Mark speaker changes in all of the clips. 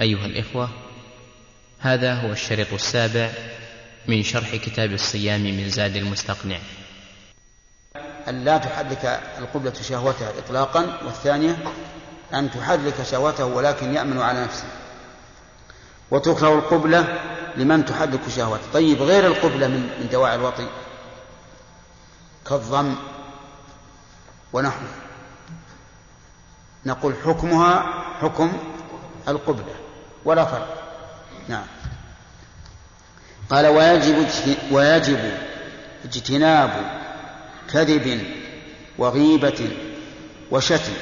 Speaker 1: أيها الإخوة هذا هو الشريط السابع من شرح كتاب الصيام من زاد المستقنع.
Speaker 2: أن لا تحرك القبلة شهوتها إطلاقا والثانية أن تحرك شهوته ولكن يأمن على نفسه. وتكره القبلة لمن تحرك شهوته. طيب غير القبلة من, من دواعي الوطي؟ كالضم ونحوه. نقول حكمها حكم القبلة. ولا فرق نعم. قال ويجب ويجب اجتناب كذب وغيبة وشتم.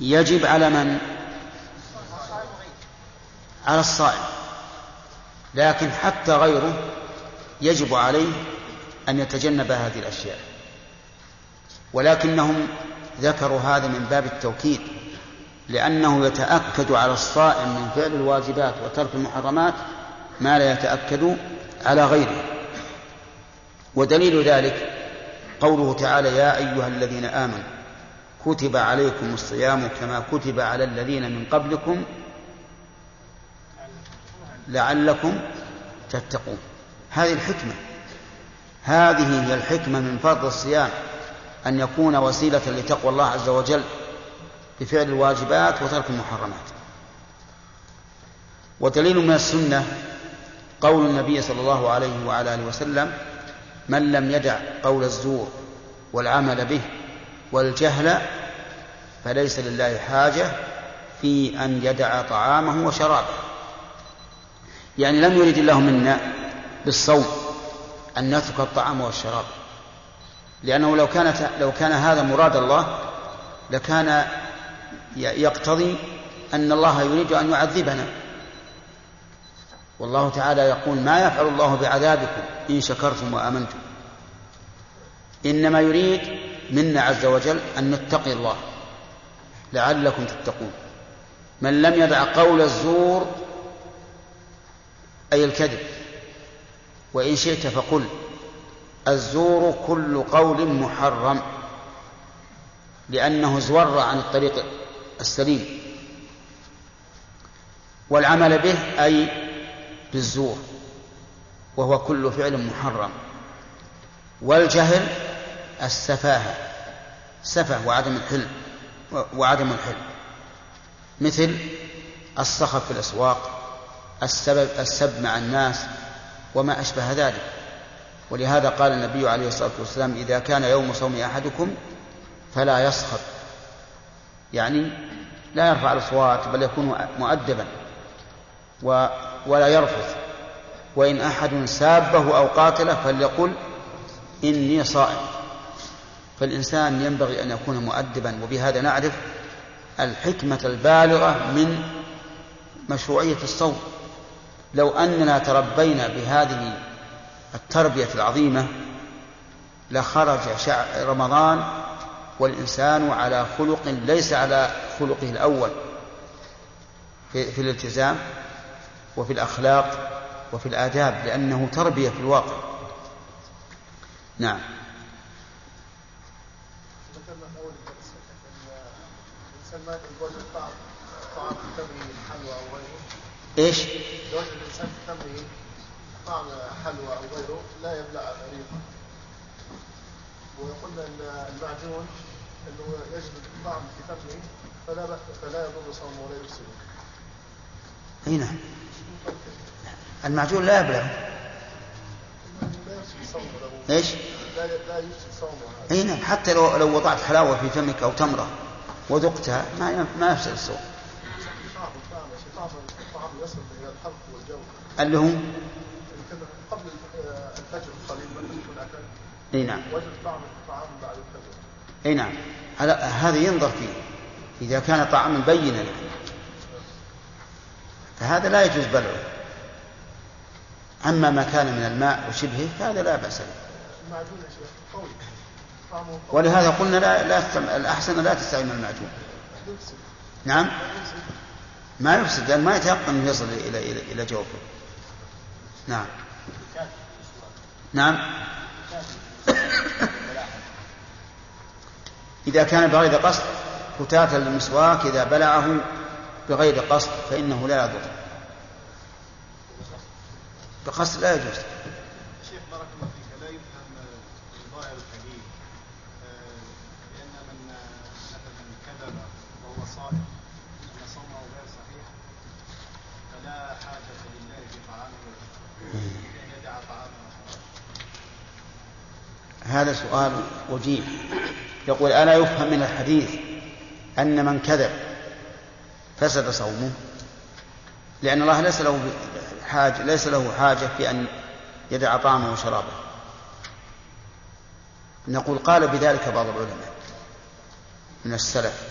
Speaker 2: يجب على من؟ على الصائم. لكن حتى غيره يجب عليه أن يتجنب هذه الأشياء. ولكنهم ذكروا هذا من باب التوكيد. لأنه يتأكد على الصائم من فعل الواجبات وترك المحرمات ما لا يتأكد على غيره. ودليل ذلك قوله تعالى يا أيها الذين آمنوا كتب عليكم الصيام كما كتب على الذين من قبلكم لعلكم تتقون. هذه الحكمة. هذه هي الحكمة من فرض الصيام أن يكون وسيلة لتقوى الله عز وجل. بفعل الواجبات وترك المحرمات. ودليل من السنة قول النبي صلى الله عليه وعلى آله وسلم من لم يدع قول الزور والعمل به والجهل فليس لله حاجة في أن يدع طعامه وشرابه. يعني لم يرد الله منا بالصوم أن نترك الطعام والشراب لأنه لو كانت لو كان هذا مراد الله لكان يقتضي أن الله يريد أن يعذبنا. والله تعالى يقول ما يفعل الله بعذابكم إن شكرتم وآمنتم. إنما يريد منا عز وجل أن نتقي الله. لعلكم تتقون. من لم يدع قول الزور أي الكذب وإن شئت فقل الزور كل قول محرم. لأنه زور عن الطريق. السليم والعمل به أي بالزور وهو كل فعل محرم. والجهل السفاهة سفه وعدم الحلم وعدم الحلم مثل الصخب في الأسواق السبب السب مع الناس وما أشبه ذلك. ولهذا قال النبي عليه الصلاة والسلام إذا كان يوم صوم أحدكم فلا يصخب يعني لا يرفع الأصوات بل يكون مؤدبا و ولا يرفث وإن أحد سابه أو قاتله فليقل إني صائم. فالإنسان ينبغي أن يكون مؤدبا وبهذا نعرف الحكمة البالغة من مشروعية الصوم. لو أننا تربينا بهذه التربية العظيمة لخرج رمضان والإنسان على خلق ليس على خلقه الأول. في, في الالتزام وفي الأخلاق وفي الآداب لأنه تربية في الواقع. نعم. إيش؟ لو الإنسان في تمره
Speaker 3: طعم حلوى أو غيره لا يبلع وقلنا ان المعجون انه يجد الطعم في فمه فلا فلا يضر صومه ولا يفسده.
Speaker 2: اي نعم. المعجون لا
Speaker 3: صومه
Speaker 2: إيش؟
Speaker 3: لا لا يفسد صومه
Speaker 2: اي نعم حتى لو لو وضعت حلاوه في فمك أو تمره وذقتها ما ما يفسد الصوم. اللي هو؟
Speaker 3: قبل الفجر قليل من
Speaker 2: إي نعم.
Speaker 3: وجد طعم الطعام بعد الفجر.
Speaker 2: إي نعم. هذا ينظر فيه. إذا كان طعاما بينا. فهذا لا يجوز بلعه. أما ما كان من الماء وشبهه فهذا لا بأس به. ولهذا قلنا لا, لا الأحسن لا تستعمل المعجون نعم؟ ما يفسد لأن ما يتيقن أنه يصل إلى إلى إلى جوفه. نعم. نعم؟ إذا كان بغير قصد فتاة المسواك إذا بلعه بغير قصد فإنه لا يضر. بقصد لا يجوز.
Speaker 3: شيخ بارك الله فيك. لا يفهم ظاهر الحديث لأن من مثلا كذب وهو صائم أن صومه غير صحيح فلا حاجة لله في طعامه أن يدع طعامه.
Speaker 2: هذا سؤال وجيه يقول ألا يفهم من الحديث أن من كذب فسد صومه؟ لأن الله ليس له حاجة ليس له حاجة في أن يدع طعامه وشرابه. نقول قال بذلك بعض العلماء من السلف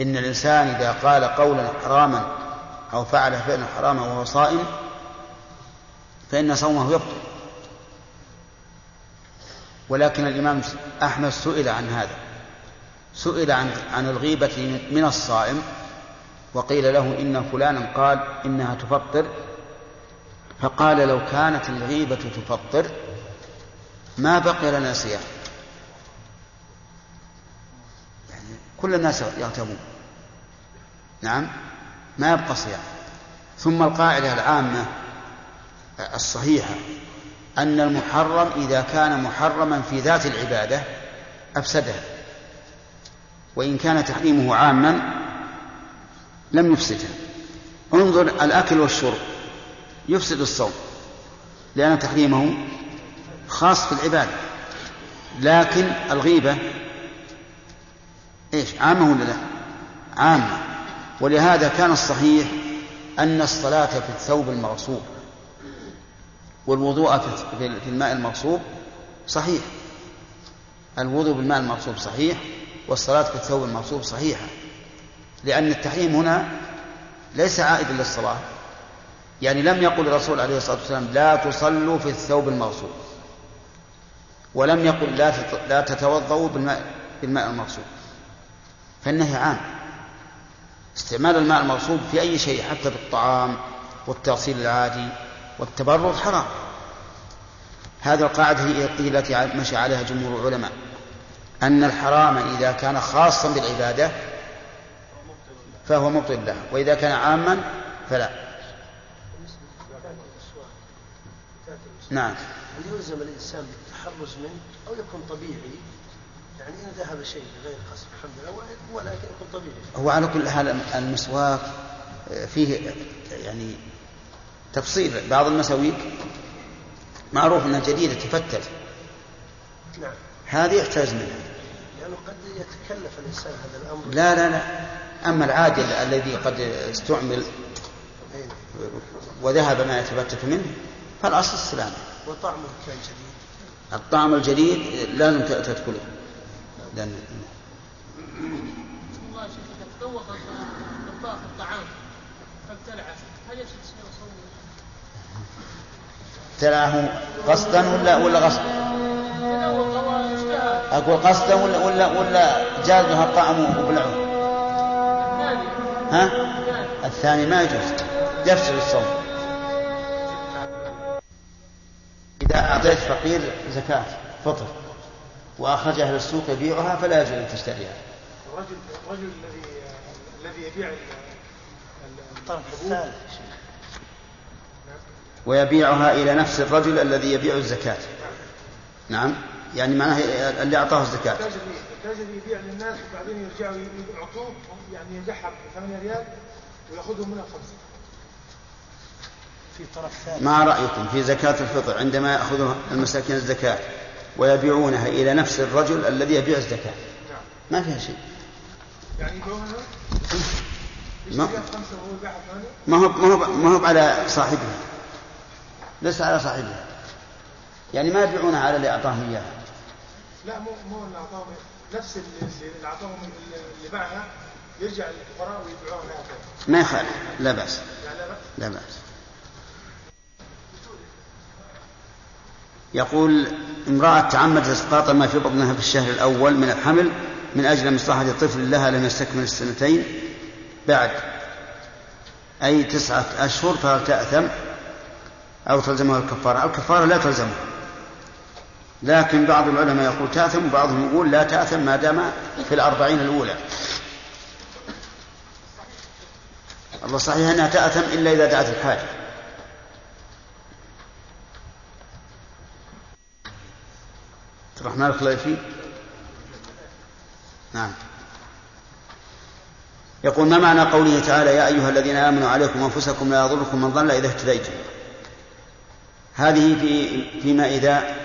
Speaker 2: إن الإنسان إذا قال قولا حراما أو فعل فعلا حراما وهو صائم فإن صومه يبطل. ولكن الإمام أحمد سئل عن هذا. سئل عن عن الغيبة من الصائم وقيل له إن فلانا قال إنها تفطر. فقال لو كانت الغيبة تفطر ما بقي لنا صيام يعني كل الناس يغتابون. نعم ما يبقى صيام ثم القاعدة العامة الصحيحة. أن المحرم إذا كان محرما في ذات العبادة أفسدها وإن كان تحريمه عاما لم يفسدها انظر الأكل والشرب يفسد الصوم لأن تحريمه خاص في العبادة. لكن الغيبة إيش عامة ولا لا؟ عامة. ولهذا كان الصحيح أن الصلاة في الثوب المغصوب والوضوء في الماء المغصوب صحيح. الوضوء بالماء المغصوب صحيح والصلاة في الثوب المغصوب صحيحة. لأن التحريم هنا ليس عائدا للصلاة. يعني لم يقل الرسول عليه الصلاة والسلام لا تصلوا في الثوب المغصوب ولم يقل لا لا تتوضأوا بالماء بالماء المغصوب. فالنهي عام. استعمال الماء المغصوب في أي شيء حتى بالطعام والتغسيل العادي والتبرد حرام. هذه القاعدة هي التي مشى عليها جمهور العلماء. أن الحرام إذا كان خاصا بالعبادة فهو مبطل له وإذا كان عاما فلا. نعم.
Speaker 4: هل يلزم الإنسان بالتحرز منه أو يكون طبيعي؟ يعني إن ذهب شيء بغير قصد الحمد لله ولكن يكون طبيعي.
Speaker 2: هو على كل حال المسواك فيه يعني تفصيل بعض المساويك معروف أنها جديدة تفتت
Speaker 4: نعم.
Speaker 2: هذه يحتاج منها.
Speaker 4: لأنه قد يتكلف الإنسان هذا الأمر.
Speaker 2: لا لا لا. أما العادل الذي قد استعمل؟ وذهب ما يتفتت منه فالأصل السلامة.
Speaker 4: وطعمه كان جديد.
Speaker 2: الطعم الجديد لازم تدخله لأن
Speaker 5: الله شيخ اذا تذوق الطباخ الطعام فابتلعه هل يفسد صومه؟
Speaker 2: ابتلعه قصدا ولا ولا غصبا؟ أقول قصدا ولا ولا ولا جاز له الطعم وبلعه؟ ها؟
Speaker 5: الثاني
Speaker 2: ما يجوز يفسد الصوم إذا أعطيت فقير زكاة فطر وأخرجها السوق يبيعها فلا يجوز أن تشتريها
Speaker 3: الرجل الرجل الذي الذي يبيع ال- ال-
Speaker 4: الطرف الثالث
Speaker 2: ويبيعها إلى نفس الرجل الذي يبيع الزكاة. نعم؟ يعني معناه اللي أعطاه الزكاة.
Speaker 3: التاجر التاجر يبيع للناس وبعدين يرجعوا يعطوه يعني يبيعها ب 8 ريال ويأخذهم منها خمسه
Speaker 4: في طرف ثالث
Speaker 2: ما رأيكم في زكاة الفطر عندما يأخذ المساكين الزكاة ويبيعونها إلى نفس الرجل الذي يبيع الزكاة؟
Speaker 3: نعم.
Speaker 2: ما فيها شيء.
Speaker 3: يعني يبيعونها؟
Speaker 2: ما هو ما هو ما هو على صاحبها. ليس على صاحبها. يعني ما يبيعونها على اللي أعطاهم إياها.
Speaker 3: لا مو مو اللي أعطاهم. نفس اللي أعطاهم اللي باعها يرجع للفقراء ويبيعوها.
Speaker 2: ما يخالف. لا بأس.
Speaker 3: لا بأس.
Speaker 2: يقول امرأة تعمدت إسقاط ما في بطنها في الشهر الأول من الحمل من أجل مصلحة طفل لها لم يستكمل السنتين بعد أي تسعة أشهر فهل تأثم أو تلزمها الكفارة. الكفارة لا تلزمها لكن بعض العلماء يقول تأثم وبعضهم يقول لا تأثم ما دام في الأربعين الأولى. والصحيح أنها تأثم إلا إذا دعت الحاجة. الرحمن الخليفي نعم. يقول ما معنى قوله تعالى يا أيها الذين آمنوا عليكم أنفسكم لا يضركم من ضل إذا اهتديتم؟ هذه في فيما إذا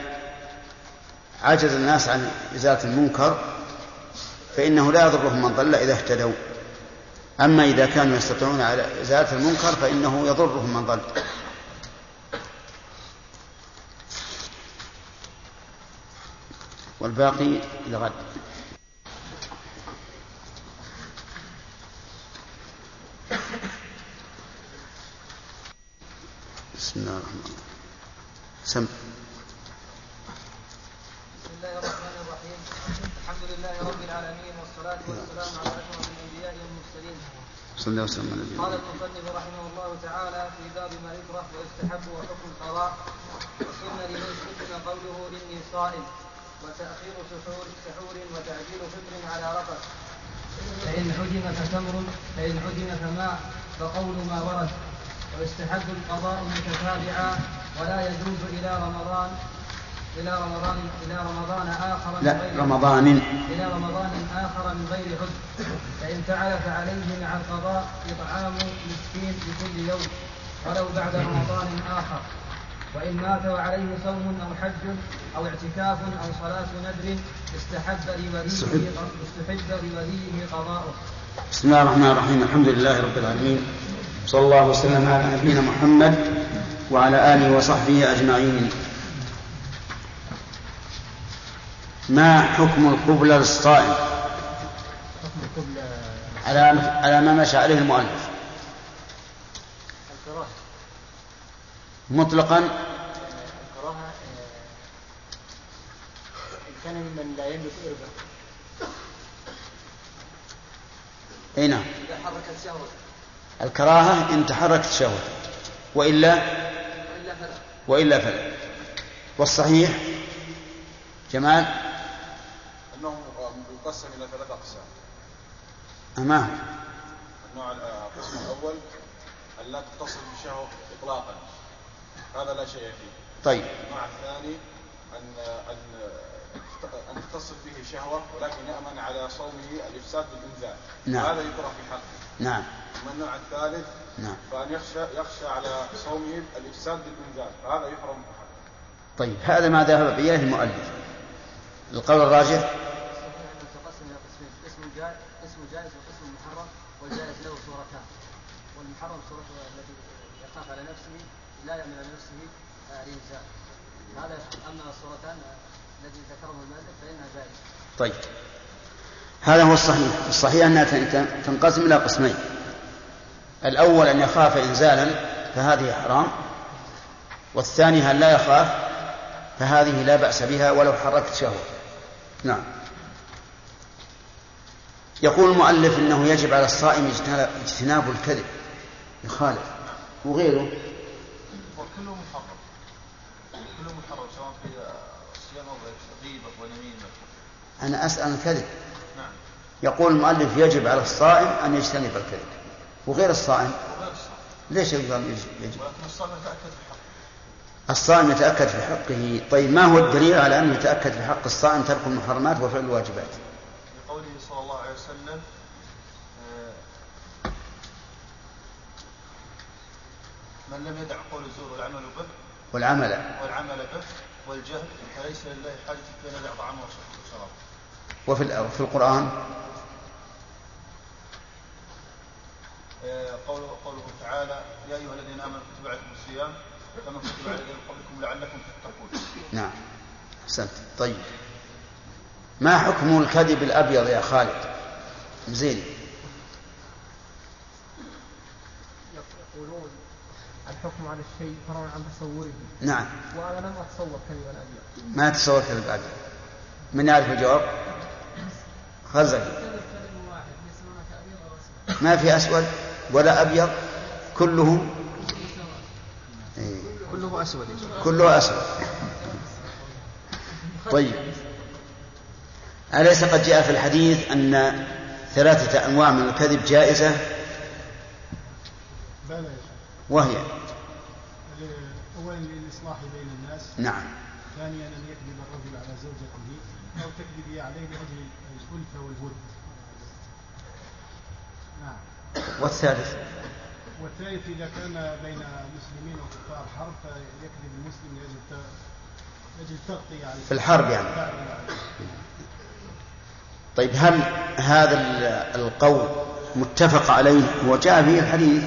Speaker 2: عجز الناس عن إزالة المنكر فإنه لا يضرهم من ضل إذا اهتدوا. أما إذا كانوا يستطيعون على إزالة المنكر فإنه يضرهم من ضل. والباقي لغد بسم الله الرحمن الرحيم. سم
Speaker 6: بسم الله الرحمن الرحيم الحمد لله رب العالمين والصلاة والسلام على أشرف الأنبياء والمرسلين
Speaker 2: صلى الله وسلم على
Speaker 6: قال المصنف رحمه الله تعالى في باب ما يكره ويستحب وحكم القضاء وسن لمن سن قوله إني صائم وتأخير سحور سحور وتعجيل فطر على رفث فإن عدم فتمر فإن عدم فماء فقول ما ورد ويستحب القضاء متتابعا ولا يجوز إلى رمضان إلى رمضان إلى رمضان آخر من
Speaker 2: لا
Speaker 6: غير
Speaker 2: رمضان.
Speaker 6: إلى رمضان آخر من غير عذر فإن فعل فعليه مع القضاء إطعام مسكين لكل يوم ولو بعد رمضان آخر. وإن مات وعليه صوم أو حج أو اعتكاف أو صلاة ندر استحب لوليه استحب لوليه قضاؤه.
Speaker 2: بسم الله الرحمن الرحيم الحمد لله رب العالمين. صلى الله وسلم على نبينا محمد وعلى آله وصحبه أجمعين. ما حكم القبلة للصائم؟ على على ما مشى عليه المؤلف. مطلقا؟
Speaker 6: الكراهة كان ممن لا يملك إربا
Speaker 2: أي نعم.
Speaker 6: إذا حركت شهوة.
Speaker 2: الكراهة إن تحركت الشهوة وإلا
Speaker 6: وإلا فلا.
Speaker 2: والصحيح جمال؟
Speaker 3: أنه يقسم إلى ثلاث أقسام.
Speaker 2: أمام
Speaker 3: النوع القسم الأول أن لا تتصل بشهوة إطلاقا. هذا لا شيء فيه.
Speaker 2: طيب.
Speaker 3: النوع الثاني أن أن أن تتصل به شهوة ولكن يأمن على صومه الإفساد بالإنزال
Speaker 2: نعم.
Speaker 3: هذا يكره في حقه.
Speaker 2: نعم.
Speaker 3: أما النوع الثالث
Speaker 2: نعم.
Speaker 3: فأن يخشى يخشى على صومه الإفساد بالإنزال فهذا يحرم
Speaker 2: طيب هذا ما ذهب إليه المؤلف. القول الراجح؟
Speaker 6: قسم جائز قسم جائز وقسم محرم والجائز له صورتان والمحرم صورته التي يخاف على نفسه لا يعمل على نفسه آه، الانسان هذا. أما الصورتان آه، التي ذكرها المؤلف فإنها جائزة.
Speaker 2: طيب. هذا هو الصحيح. الصحيح أنها تن- تنقسم إلى قسمين. الأول أن يخاف إنزالا فهذه حرام. والثاني أن لا يخاف؟ فهذه لا بأس بها ولو حركت شهوة. نعم. يقول المؤلف إنه يجب على الصائم اجتناب- الكذب. يخالف وغيره.
Speaker 7: وكله محرم. كله محرم سواء في الصيام غيره غيبه ونميمه
Speaker 2: أنا أسأل الكذب. يقول المؤلف يجب على الصائم أن يجتنب الكذب وغير الصائم؟ ليش يجب
Speaker 7: الصائم يتاكد بحقه
Speaker 2: الصائم يتأكد في حقه. طيب ما هو الدليل على أنه يتأكد في حق الصائم ترك المحرمات وفعل الواجبات؟
Speaker 7: لقوله صلى الله عليه وسلم آه، من لم يدع قول الزور والعمل به
Speaker 2: والعمل.
Speaker 7: والعمل به والجهل فليس لله حاجة في أن يدع طعامه وشرابه.
Speaker 2: وفي ال- في القرآن؟
Speaker 7: قوله, قوله تعالى يا أيها الذين آمنوا كتب عليكم الصيام كما كتب على الذين قبلكم لعلكم تتقون.
Speaker 2: نعم. أحسنت. طيب. ما حكم الكذب الأبيض يا خالد؟ زين.
Speaker 8: يقولون الحكم على الشيء فرعا عن تصوره.
Speaker 2: نعم.
Speaker 8: وأنا لم أتصور كذبا ابيض
Speaker 2: ما تتصور كذب أبيض من يعرف الجواب؟ خزن
Speaker 5: كذب
Speaker 2: ما في أسود؟ ولا أبيض كله.
Speaker 8: كله أسود
Speaker 2: كله أسود. طيب. أليس قد جاء في الحديث أن ثلاثة أنواع من الكذب جائزة؟
Speaker 3: بلى يا شيخ.
Speaker 2: وهي.
Speaker 3: أولا للإصلاح بين الناس.
Speaker 2: نعم.
Speaker 3: ثانيا أن يكذب الرجل على زوجته أو تكذبي عليه لأجل الألفة والود. نعم.
Speaker 2: والثالث.
Speaker 3: والثالث إذا كان بين مسلمين وكفار حرب فيكذب المسلم لأجل لأجل تغطية على
Speaker 2: في الحرب يعني. طيب هل هذا ال- القول متفق عليه؟ هو جاء به الحديث.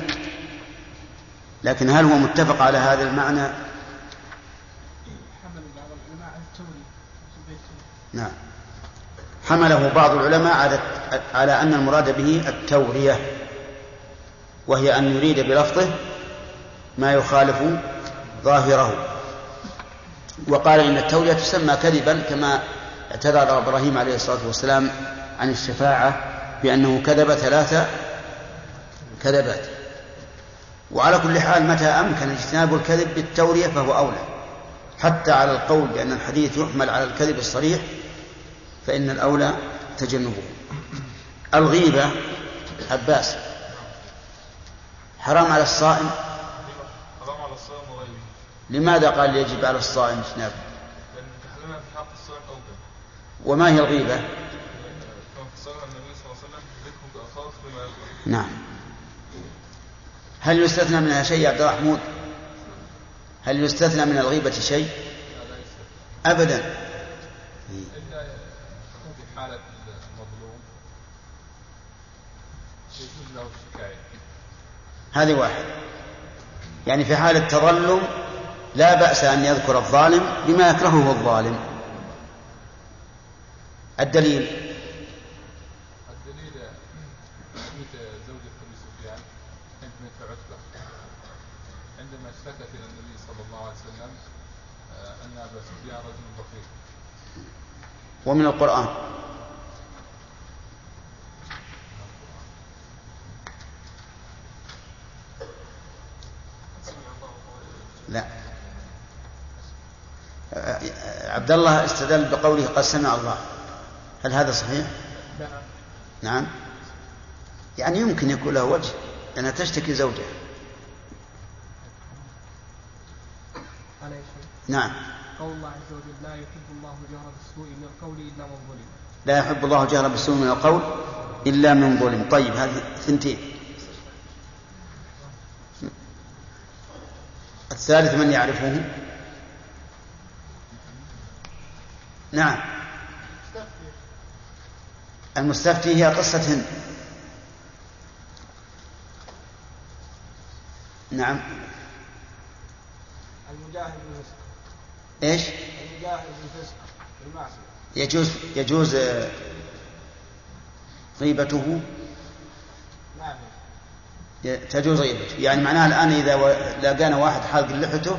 Speaker 2: لكن هل هو متفق على هذا المعنى؟ نعم. حمله بعض العلماء على على أن المراد به التورية. وهي أن يريد بلفظه ما يخالف ظاهره. وقال إن التورية تسمى كذبا كما اعتذر إبراهيم عليه الصلاة والسلام عن الشفاعة بأنه كذب ثلاث كذبات. وعلى كل حال متى أمكن اجتناب الكذب بالتورية فهو أولى. حتى على القول بأن الحديث يحمل على الكذب الصريح فإن الأولى تجنبه. الغيبة عباس. حرام على الصائم؟
Speaker 7: حرام على الصائم وغيره.
Speaker 2: لماذا قال يجب على الصائم اجتنابه
Speaker 7: لأن تحريمها في حق الصائم أوجب.
Speaker 2: وما هي الغيبة؟ نعم. هل يستثنى منها شيء يا عبد الرحمن هل يستثنى من الغيبة شيء؟ أبدا
Speaker 7: إلا يكون في حالة المظلوم يجوز له الشكاية
Speaker 2: هذه واحد. يعني في حال التظلم لا بأس أن يذكر الظالم بما يكرهه الظالم. الدليل.
Speaker 7: الدليل حديث زوجة أبي سفيان عند بنت عتبة عندما اشتكت إلى النبي صلى الله عليه وسلم آه، أن أبا سفيان رجل بخيل.
Speaker 2: ومن القرآن. لا. عبد الله استدل بقوله قد سمع الله. هل هذا صحيح؟
Speaker 8: نعم
Speaker 2: نعم. يعني يمكن يكون له وجه لأنها تشتكي زوجها.
Speaker 8: أنا
Speaker 2: نعم.
Speaker 8: قول الله عز وجل لا يحب الله الجهر بالسوء من القول إلا من ظلم.
Speaker 2: لا يحب الله الجهر بالسوء من القول إلا من ظلم. طيب هذه ثنتين. الثالث من يعرفه؟ نعم. المستفتي هي قصة هند. نعم.
Speaker 3: المجاهد بالفسق
Speaker 2: إيش؟
Speaker 3: المجاهد بالفسق بالمعصية
Speaker 2: يجوز يجوز آه، غيبته
Speaker 3: نعم
Speaker 2: تجوز غيبته يعني معناها الآن إذا لاقانا واحد حالق لحيته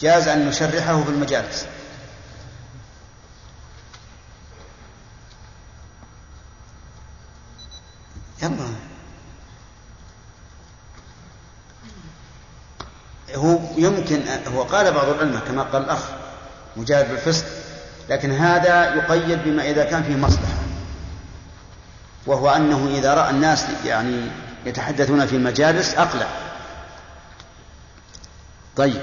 Speaker 2: جاز أن نشرحه في المجالس. يلا. هو يمكن هو قال بعض العلماء كما قال الأخ مجاهد بالفسق لكن هذا يقيد بما إذا كان فيه مصلحة وهو أنه إذا رأى الناس يعني يتحدثون في المجالس أقلع. طيب.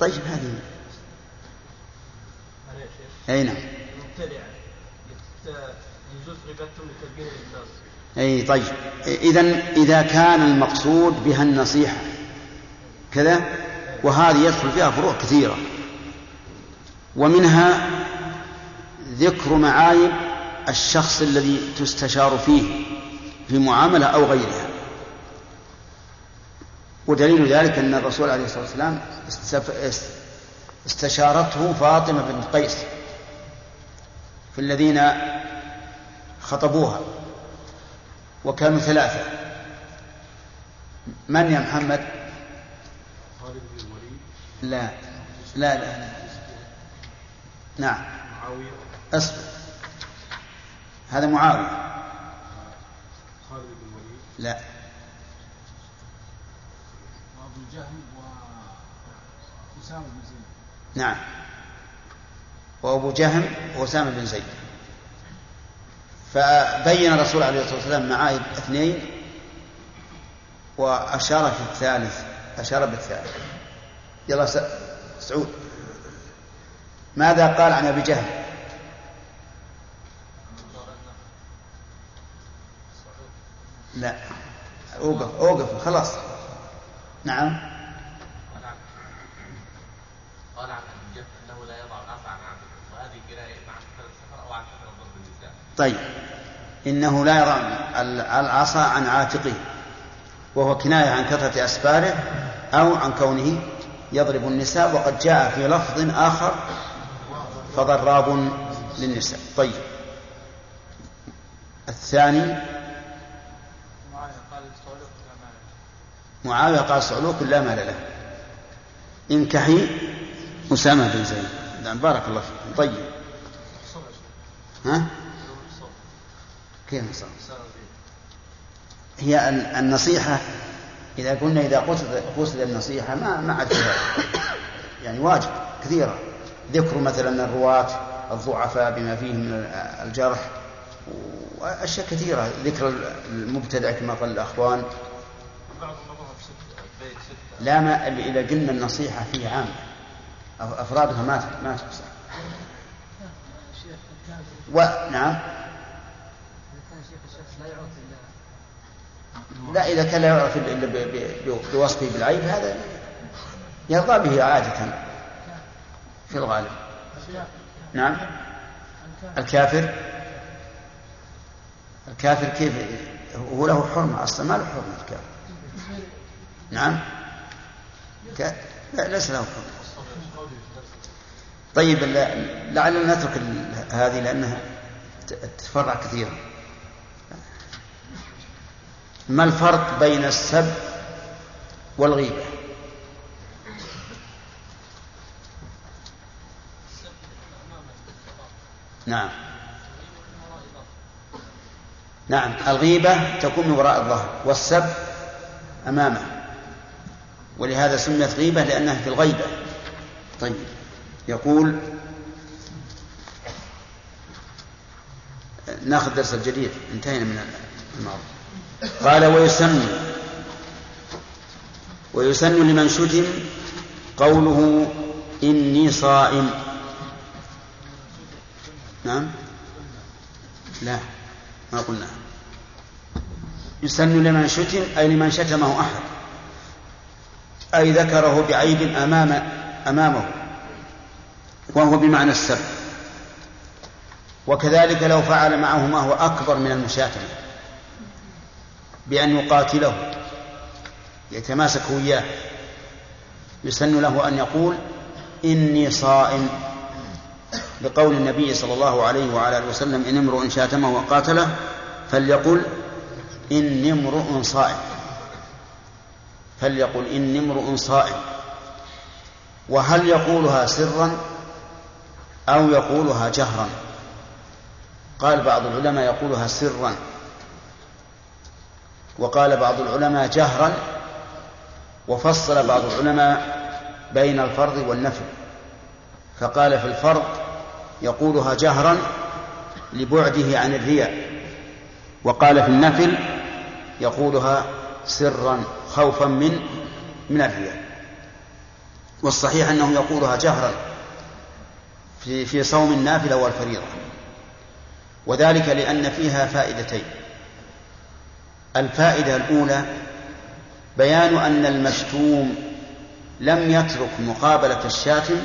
Speaker 2: طيب هذه. أي نعم. أي طيب. إذا إذا كان المقصود بها النصيحة. كذا. وهذه يدخل فيها فروع كثيرة. ومنها ذكر معايب الشخص الذي تستشار فيه في معاملة أو غيرها. ودليل ذلك أن الرسول عليه الصلاة والسلام استشارته فاطمة بنت قيس في الذين خطبوها وكانوا ثلاثة. من يا محمد؟
Speaker 3: خالد بن الوليد.
Speaker 2: لا لا لا, لا. نعم.
Speaker 3: معاوية.
Speaker 2: أصبر. هذا معاوية.
Speaker 3: خالد بن الوليد
Speaker 2: لا.
Speaker 3: وأبو جهل وأسامة بن زيد
Speaker 2: نعم. وأبو جهم وأسامة بن زيد. فبين الرسول عليه الصلاة والسلام معايب اثنين وأشار في الثالث أشار بالثالث. يلا سعود. ماذا قال عن أبي جهل لا. أوقف أوقف خلاص. نعم.
Speaker 9: قال عن أنه لا يضع العصا عن عاتقه وهذه كنايه مع كثره السفر أو عن كثره ضرب اللسان
Speaker 2: طيب. إنه لا ال- العصا عن عاتقه وهو كناية عن كثرة أسفاره أو عن كونه يضرب النساء وقد جاء في لفظ آخر فضراب للنساء. طيب. الثاني
Speaker 5: معاذ قال استولوك لا مانع
Speaker 2: معاوية قال صعلوك لا مال له. انكحي أسامة بن زيد. نعم بارك الله فيكم طيب. ها؟ كيف نصاب هي ال- النصيحة إذا قلنا إذا قصد قصد النصيحة ما ما عاد يعني واجب كثيرة. ذكر مثلا الرواة الضعفاء بما فيهم من ال- الجرح وأشياء كثيرة. ذكر المبتدع كما قال الأخوان.
Speaker 5: بعض النظر في ست بيت ستة
Speaker 2: لا ما إذا قلنا النصيحة فيه عامة أف- أفرادها ما ما تحصى ونعم لا إذا كان لا يعرف إلا بوصفه بالعيب هذا يرضى به عادة في الغالب. نعم. الكافر الكافر كيف؟ هو له حرمة أصلا ما له حرمة الكافر. نعم. لا ليس له حرمة طيب لعلنا نترك هذه لأنها تتفرع كثيرا. ما الفرق بين السب والغيبة؟ نعم. نعم الغيبة تكون من وراء الظهر والسب أمامه. ولهذا سميت غيبة لأنها في الغيبة. طيب. يقول ناخذ درس الجديد انتهينا من الماضي. قال ويسن ويسن لمن شتم قوله إني صائم. نعم؟ لا ما قلنا. يسن لمن شتم أي لمن شتمه أحد. أي ذكره بعيب أمام أمامه وهو بمعنى السب. وكذلك لو فعل معه ما هو أكبر من المشاتمة بأن يقاتله يتماسك وياه. يسن له أن يقول إني صائم لقول النبي صلى الله عليه وعلى آله وسلم إن امرؤ شاتمه وقاتله فليقل إني امرؤ صائم. فليقل إني امرؤ صائم؟ وهل يقولها سرا أو يقولها جهرا؟ قال بعض العلماء يقولها سرا. وقال بعض العلماء جهرا. وفصل بعض العلماء بين الفرض والنفل فقال في الفرض يقولها جهرا لبعده عن الرياء. وقال في النفل يقولها سرا. خوفا من من الرياء. والصحيح انه يقولها جهرا في في صوم النافلة والفريضة. وذلك لأن فيها فائدتين. الفائدة الأولى بيان أن المشتوم لم يترك مقابلة الشاتم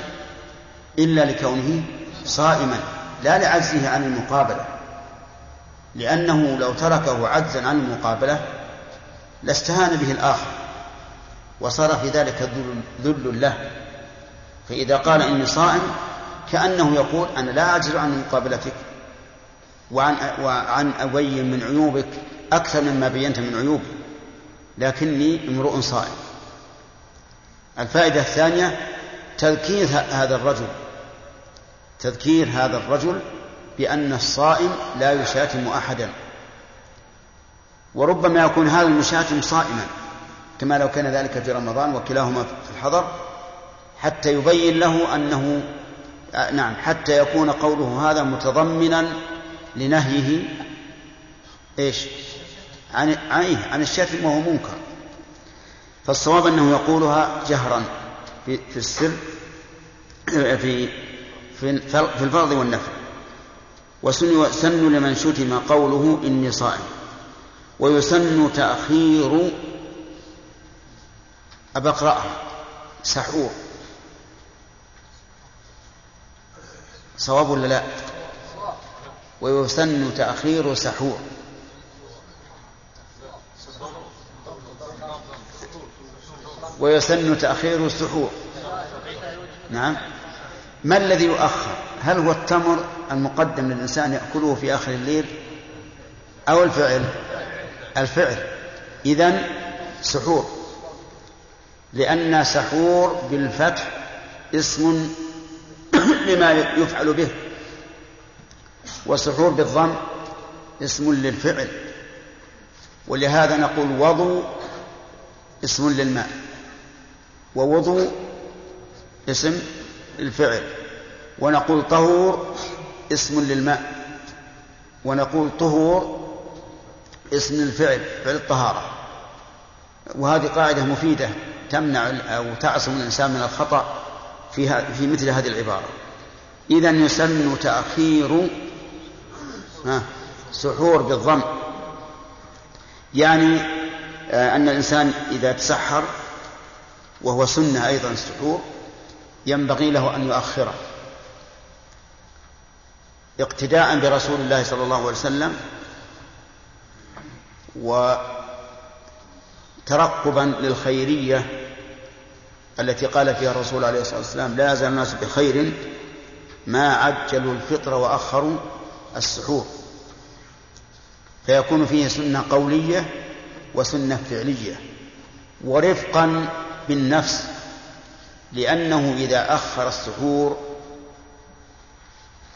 Speaker 2: إلا لكونه صائما لا لعجزه عن المقابلة لأنه لو تركه عجزا عن المقابلة لاستهان به الآخر وصار في ذلك ذل, له. فإذا قال إني صائم كأنه يقول أنا لا اعجز عن مقابلتك وعن وعن ابين من عيوبك أكثر مما بينت من عيوبي لكني امرؤ صائم. الفائدة الثانية تذكير هذا الرجل تذكير هذا الرجل بأن الصائم لا يشاتم أحدا. وربما يكون هذا المشاتم صائما كما لو كان ذلك في رمضان وكلاهما في الحضر حتى يبين له أنه نعم حتى يكون قوله هذا متضمنا لنهيه إيش؟ عن عن, الشتم وهو منكر. فالصواب أنه يقولها جهرا في, في السر في في في الفرض والنفل وسن لمن شتم قوله إني صائم. ويسن تأخير أبى أقرأها سحور. صواب ولا لا؟ ويسن تأخير سحور. ويسن تأخير السحور نعم. ما الذي يؤخر؟ هل هو التمر المقدم للإنسان يأكله في آخر الليل أو الفعل؟ الفعل. إذن سحور. لأن سحور بالفتح اسم لما يفعل به. وسحور بالضم اسم للفعل. ولهذا نقول وضوء اسم للماء. ووضوء اسم الفعل ونقول طهور اسم للماء. ونقول طهور اسم الفعل فعل الطهارة. وهذه قاعدة مفيدة تمنع أو تعصم الإنسان من الخطأ في في مثل هذه العبارة. إذا يسن تأخير سحور بالضم. يعني آه، أن الإنسان إذا تسحر وهو سنة أيضا السحور ينبغي له أن يؤخره. اقتداء برسول الله صلى الله عليه وسلم وترقبا للخيرية التي قال فيها الرسول عليه الصلاة والسلام لا يزال الناس بخير ما عجلوا الفطر وأخروا السحور. فيكون فيه سنة قولية وسنة فعلية ورفقا بالنفس لأنه إذا أخر السحور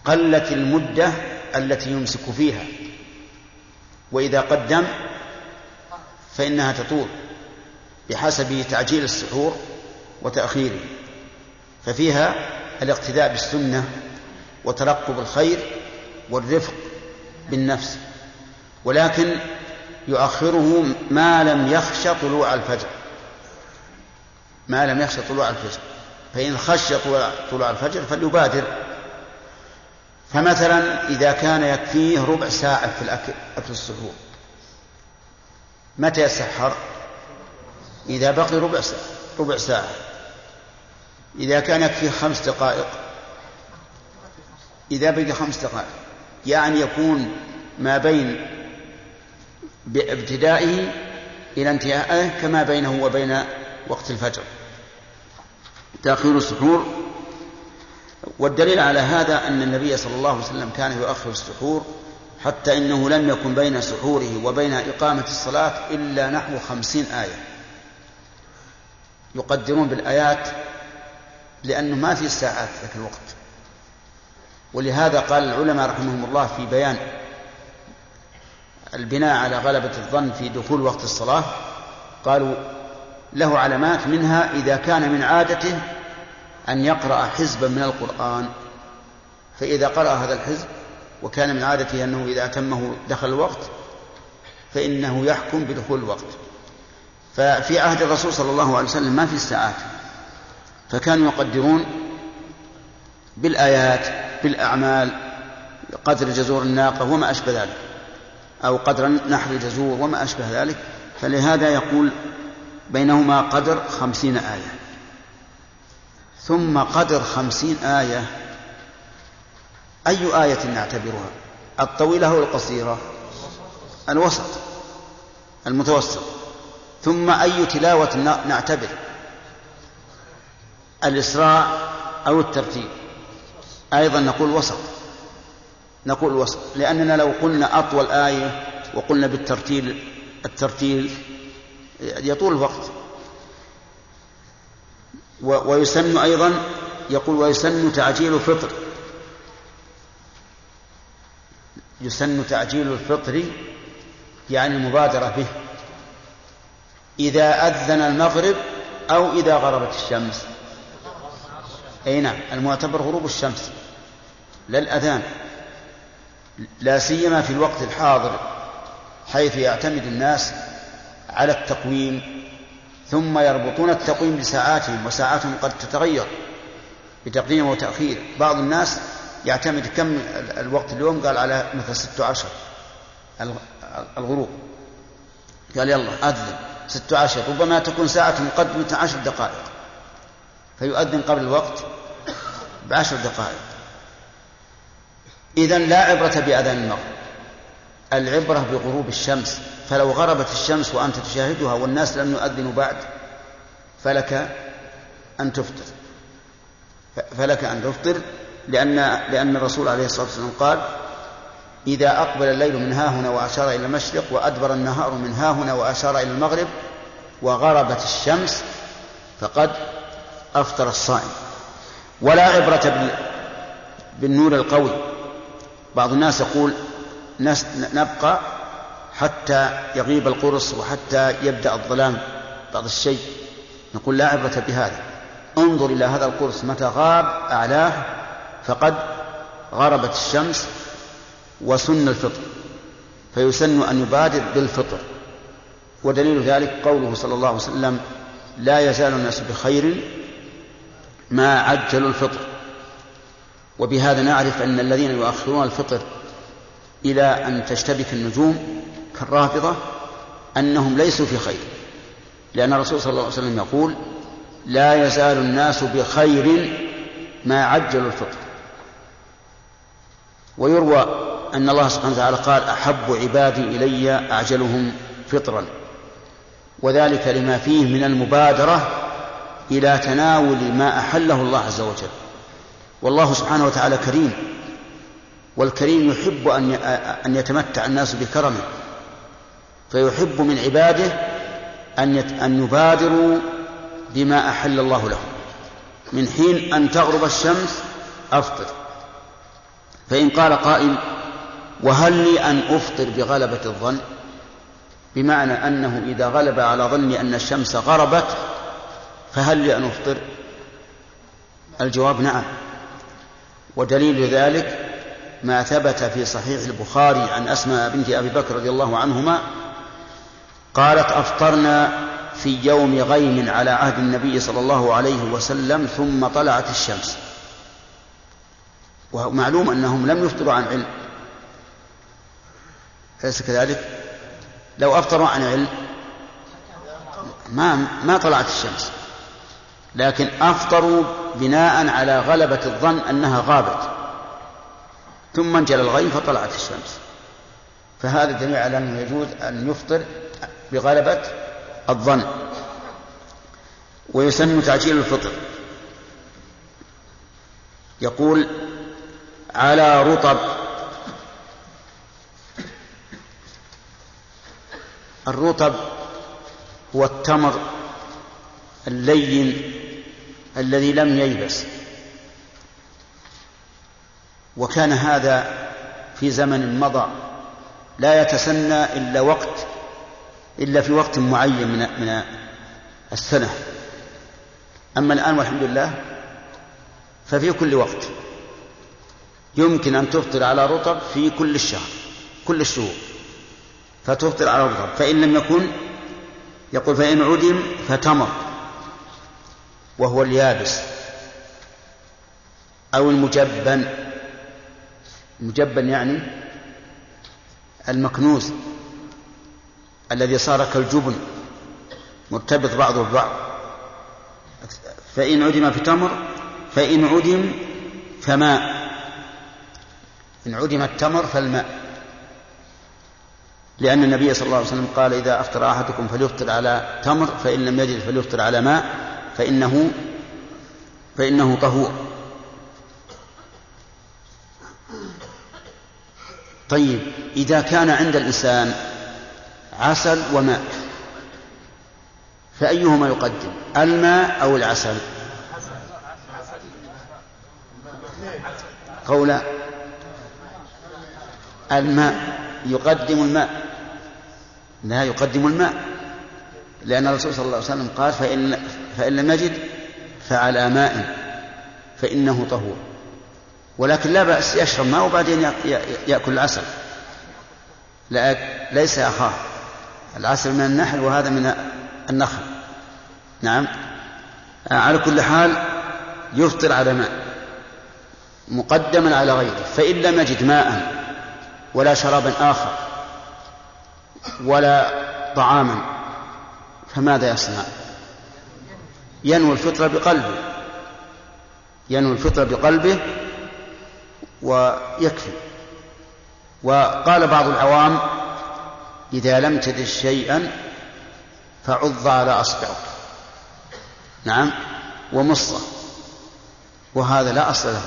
Speaker 2: قلت المدة التي يمسك فيها وإذا قدم فإنها تطول بحسب تعجيل السحور وتأخيره ففيها الاقتداء بالسنة وترقب الخير والرفق بالنفس ولكن يؤخره ما لم يخشى طلوع الفجر ما لم يخشى طلوع الفجر فإن خشي طلوع الفجر فليبادر فمثلا إذا كان يكفيه ربع ساعة في الأكل أكل السحور متى يسحر؟ إذا بقي ربع ساعة ربع ساعة. إذا كان يكفيه خمس دقائق. إذا بقي خمس دقائق. يعني يكون ما بين ابتدائه إلى انتهائه كما بينه وبين وقت الفجر. تأخير السحور. والدليل على هذا أن النبي صلى الله عليه وسلم كان يؤخر السحور حتى إنه لم يكن بين سحوره وبين إقامة الصلاة إلا نحو خمسين آية. يقدرون بالآيات لأنه ما في ساعات ذاك الوقت. ولهذا قال العلماء رحمهم الله في بيان البناء على غلبة الظن في دخول وقت الصلاة قالوا له علامات منها إذا كان من عادته أن يقرأ حزبا من القرآن. فإذا قرأ هذا الحزب وكان من عادته أنه إذا أتمه دخل الوقت فإنه يحكم بدخول الوقت. ففي عهد الرسول صلى الله عليه وسلم ما في الساعات فكانوا يقدرون بالآيات بالأعمال قدر جزور الناقة وما أشبه ذلك أو قدر نحر الجزور وما أشبه ذلك. فلهذا يقول بينهما قدر خمسين آية. ثم قدر خمسين آية أي آية نعتبرها؟ الطويلة أو القصيرة؟ الوسط المتوسط. ثم أي تلاوة نعتبر؟ الإسراع أو الترتيب. أيضا نقول وسط. نقول وسط لأننا لو قلنا أطول آية وقلنا بالترتيل الترتيل يطول الوقت. ويسن أيضا يقول ويسن تعجيل الفطر. يسن تعجيل الفطر يعني المبادرة به إذا أذن المغرب أو إذا غربت الشمس. أي نعم المعتبر غروب الشمس لا الأذان لا سيما في الوقت الحاضر حيث يعتمد الناس على التقويم ثم يربطون التقويم بساعاتهم وساعاتهم قد تتغير بتقديم وتأخير. بعض الناس يعتمد كم الوقت اليوم؟ قال على مثل ست عشر. الغروب. قال يلا أذن. ست عشر. ربما تكون ساعة مقدمة عشر دقائق. فيؤذن قبل الوقت بعشر دقائق. إذا لا عبرة بأذان المغرب. العبرة بغروب الشمس. فلو غربت الشمس وأنت تشاهدها والناس لم يؤذنوا بعد فلك أن تفطر. فلك أن تفطر. لأن لأن الرسول عليه الصلاة والسلام قال إذا أقبل الليل من ها هنا وأشار إلى المشرق وأدبر النهار من ها هنا وأشار إلى المغرب وغربت الشمس فقد أفطر الصائم. ولا عبرة بالنور القوي. بعض الناس يقول نبقى حتى يغيب القرص وحتى يبدأ الظلام بعض الشيء. نقول لا عبرة بهذا. انظر إلى هذا القرص متى غاب أعلاه فقد غربت الشمس وسن الفطر فيسن أن يبادر بالفطر. ودليل ذلك قوله صلى الله عليه وسلم لا يزال الناس بخير ما عجلوا الفطر. وبهذا نعرف أن الذين يؤخرون الفطر إلى أن تشتبك النجوم كالرافضة أنهم ليسوا في خير لأن الرسول صلى الله عليه وسلم يقول لا يزال الناس بخير ما عجلوا الفطر. ويروى أن الله سبحانه وتعالى قال أحب عبادي إلي أعجلهم فطرا. وذلك لما فيه من المبادرة إلى تناول ما أحله الله عز وجل. والله سبحانه وتعالى كريم والكريم يحب أن أن يتمتع الناس بكرمه فيحب من عباده أن أن يبادروا بما أحل الله لهم. من حين أن تغرب الشمس أفطر. فإن قال قائل وهل لي أن أفطر بغلبة الظن؟ بمعنى أنه إذا غلب على ظني أن الشمس غربت فهل لي أن أفطر؟ الجواب نعم. ودليل ذلك ما ثبت في صحيح البخاري عن أسماء بنت أبي بكر رضي الله عنهما قالت أفطرنا في يوم غيم على عهد النبي صلى الله عليه وسلم ثم طلعت الشمس. ومعلوم أنهم لم يفطروا عن علم. أليس كذلك؟ لو أفطروا عن علم ما ما طلعت الشمس. لكن أفطروا بناء على غلبة الظن أنها غابت. ثم انجلى الغيم فطلعت الشمس. فهذا دليل على أنه يجوز أن يفطر بغلبة الظن. ويسن تعجيل الفطر. يقول على رطب. الرطب هو التمر اللين الذي لم ييبس. وكان هذا في زمن مضى. لا يتسنى إلا وقت إلا في وقت معين من من السنة. أما الآن والحمد لله ففي كل وقت. يمكن أن تفطر على رطب في كل الشهر كل الشهور. فتفطر على رطب. فإن لم يكن يقول فإن عدم فتمر وهو اليابس أو المجبن. المجبن يعني المكنوز الذي صار كالجبن مرتبط بعضه ببعض. فإن عدم في تمر فإن عدم فماء إن عدم التمر فالماء. لأن النبي صلى الله عليه وسلم قال إذا أفطر أحدكم فليفطر على تمر فإن لم يجد فليفطر على ماء فإنه فإنه طهور. طيب إذا كان عند الإنسان عسل وماء فأيهما يقدم؟ الماء أو العسل؟ قول الماء يقدم الماء. لا يقدم الماء. لأن الرسول صلى الله عليه وسلم قال فإن, فإن لم يجد فعلى ماء فإنه طهور. ولكن لا بأس يشرب ماء وبعدين يأكل العسل. لا ليس أخاه. العسل من النحل وهذا من النخل. نعم. على كل حال يفطر على ماء. مقدما على غيره. فإن لم يجد ماء ولا شرابا آخر ولا طعاما فماذا يصنع؟ ينوي الفطر بقلبه ينوي الفطر بقلبه ويكفي. وقال بعض العوام إذا لم تجد شيئا فعض على أصبعك. نعم ومصة وهذا لا أصل له.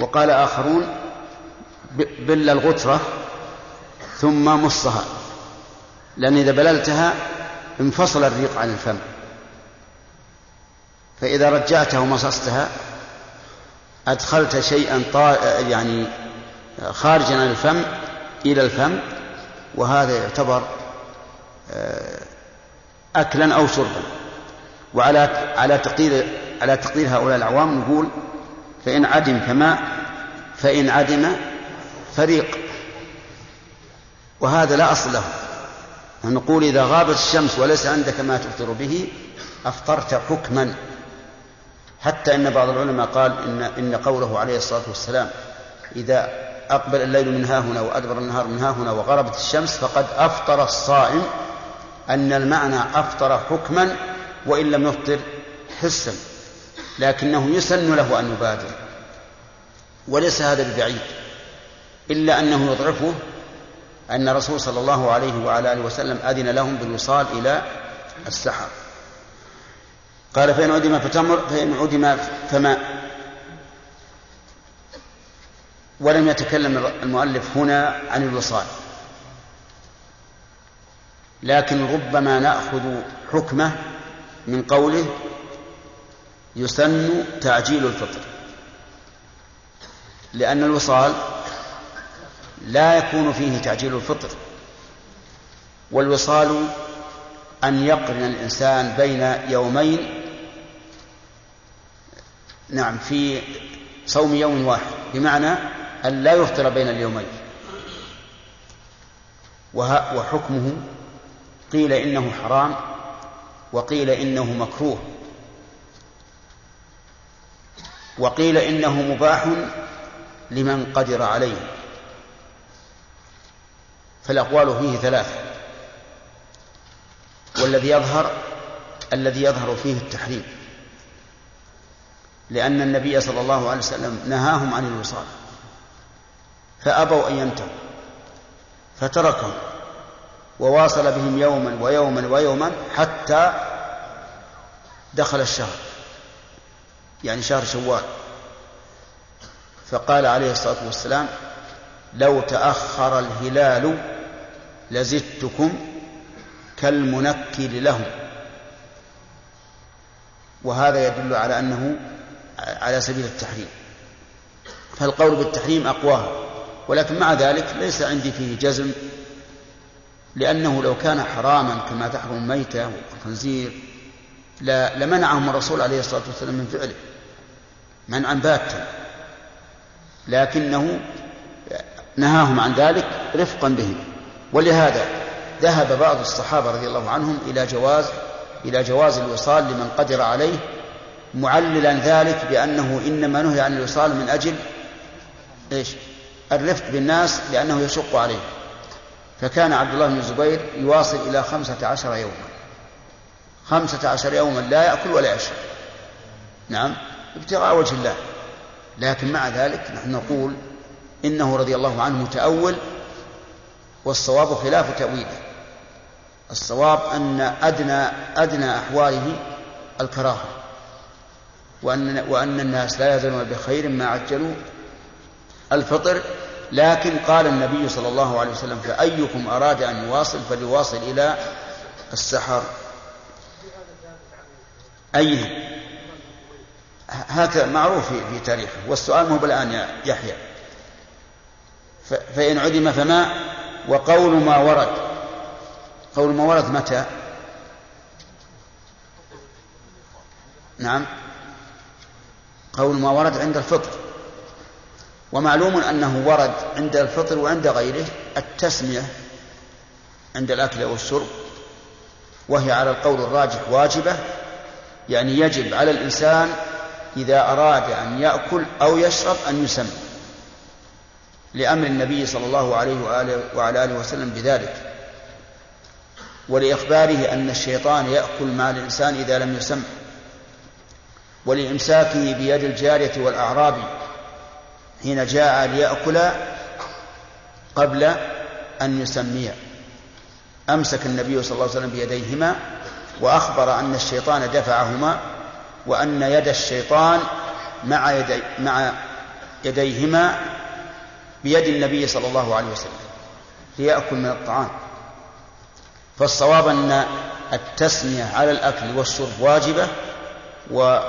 Speaker 2: وقال آخرون بل الغترة ثم مصها. لأن إذا بللتها انفصل الريق عن الفم. فإذا رجعتها ومصصتها أدخلت شيئا طا... يعني خارجا عن الفم إلى الفم وهذا يعتبر آه، أكلا أو شربا. وعلى على تقدير على تقدير هؤلاء العوام نقول فإن عدم فماء فإن عدم فريق. وهذا لا أصل له. نقول إذا غابت الشمس وليس عندك ما تفطر به أفطرت حكما. حتى إن بعض العلماء قال إن إن قوله عليه الصلاة والسلام إذا أقبل الليل من ها هنا وأدبر النهار من ها هنا وغربت الشمس فقد أفطر الصائم. أن المعنى أفطر حكما وإن لم يفطر حسا لكنه يسن له أن يبادر. وليس هذا ببعيد. إلا أنه يضعفه أن الرسول صلى الله عليه وعلى آله وسلم أذن لهم بالوصال إلى السحر. قال فإن عدم فتمر فإن عدم فماء ولم يتكلم المؤلف هنا عن الوصال. لكن ربما نأخذ حكمه من قوله يسن تعجيل الفطر لأن الوصال لا يكون فيه تعجيل الفطر. والوصال أن يقرن الإنسان بين يومين نعم في صوم يوم واحد بمعنى أن لا يفطر بين اليومين. وحكمه قيل إنه حرام وقيل إنه مكروه. وقيل إنه مباح لمن قدر عليه. فالأقوال فيه ثلاثة. والذي يظهر الذي يظهر فيه التحريم. لأن النبي صلى الله عليه وسلم نهاهم عن الوصال. فأبوا أن ينتهوا. فتركهم. وواصل بهم يوما ويوما ويوما حتى دخل الشهر. يعني شهر شوال. فقال عليه الصلاة والسلام لو تأخر الهلال لزدتكم كالمنكل لهم. وهذا يدل على أنه على سبيل التحريم. فالقول بالتحريم أقواها ولكن مع ذلك ليس عندي فيه جزم لأنه لو كان حراما كما تحرم الميتة والخنزير لمنعهم الرسول عليه الصلاة والسلام من فعله. منعا باتا. لكنه نهاهم عن ذلك رفقا بهم. ولهذا ذهب بعض الصحابة رضي الله عنهم إلى جواز إلى جواز الوصال لمن قدر عليه معللا ذلك بأنه إنما نهي عن الوصال من أجل إيش؟ الرفق بالناس لأنه يشق عليه. فكان عبد الله بن الزبير يواصل إلى خمسة عشر يوما. خمسة عشر يوما لا يأكل ولا يشرب. نعم ابتغاء وجه الله. لكن مع ذلك نحن نقول إنه رضي الله عنه متأول والصواب خلاف تأويله. الصواب أن أدنى أدنى أحواله الكراهة. وأن وأن الناس لا يزالون بخير ما عجلوا الفطر. لكن قال النبي صلى الله عليه وسلم فأيكم أراد أن يواصل فليواصل إلى السحر. أي؟ هكذا معروف في تاريخه. والسؤال مو بالآن يا يحيى. فإن عدم فما وقول ما ورد. قول ما ورد متى؟ نعم. قول ما ورد عند الفطر. ومعلوم أنه ورد عند الفطر وعند غيره التسمية عند الأكل والشرب وهي على القول الراجح واجبة يعني يجب على الإنسان إذا أراد أن يأكل أو يشرب أن يسمي لأمر النبي صلى الله عليه وآله وعلى آله وسلم بذلك ولإخباره أن الشيطان يأكل مع الإنسان إذا لم يسم ولإمساكه بيد الجارية والأعرابي حين جاء ليأكل قبل أن يسمي أمسك النبي صلى الله عليه وسلم بيديهما وأخبر أن الشيطان دفعهما وأن يد الشيطان مع يدي مع يديهما بيد النبي صلى الله عليه وسلم ليأكل من الطعام. فالصواب أن التسمية على الأكل والشرب واجبة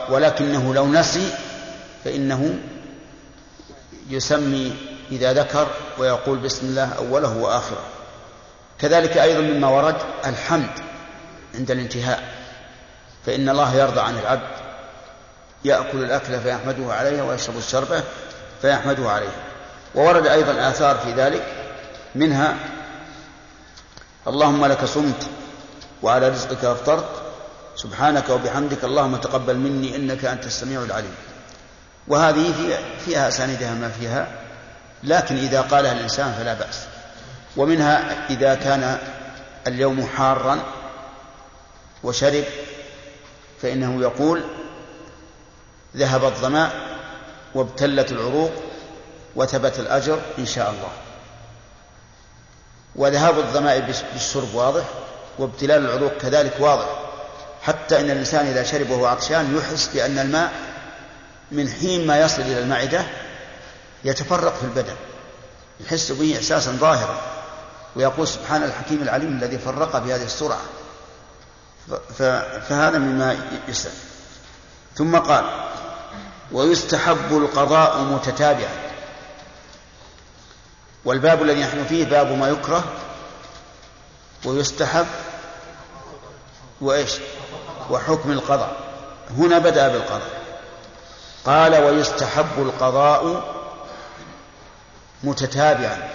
Speaker 2: ولكنه لو نسي فإنه يسمي إذا ذكر ويقول بسم الله أوله وآخره. كذلك أيضا مما ورد الحمد عند الانتهاء فإن الله يرضى عن العبد يأكل الأكل فيحمده عليه ويشرب الشربة فيحمده عليه. وورد أيضا آثار في ذلك منها اللهم لك صمت وعلى رزقك أفطرت سبحانك وبحمدك اللهم تقبل مني إنك أنت السميع العليم وهذه فيها, أساندها ما فيها لكن إذا قالها الإنسان فلا بأس ومنها إذا كان اليوم حارا وشرب فإنه يقول ذهب الظماء وابتلت العروق وثبت الأجر إن شاء الله. وذهاب الظماء بالشرب واضح وابتلال العروق كذلك واضح. حتى إن الإنسان إذا شرب وهو عطشان يحس بأن الماء من حين ما يصل إلى المعدة يتفرق في البدن. يحس به احساسا ظاهرا. ويقول سبحان الحكيم العليم الذي فرق بهذه السرعة. فهذا مما يسأل. ثم قال ويستحب القضاء متتابعا. والباب الذي نحن فيه باب ما يكره ويستحب وإيش؟ وحكم القضاء. هنا بدأ بالقضاء. قال ويستحب القضاء متتابعا.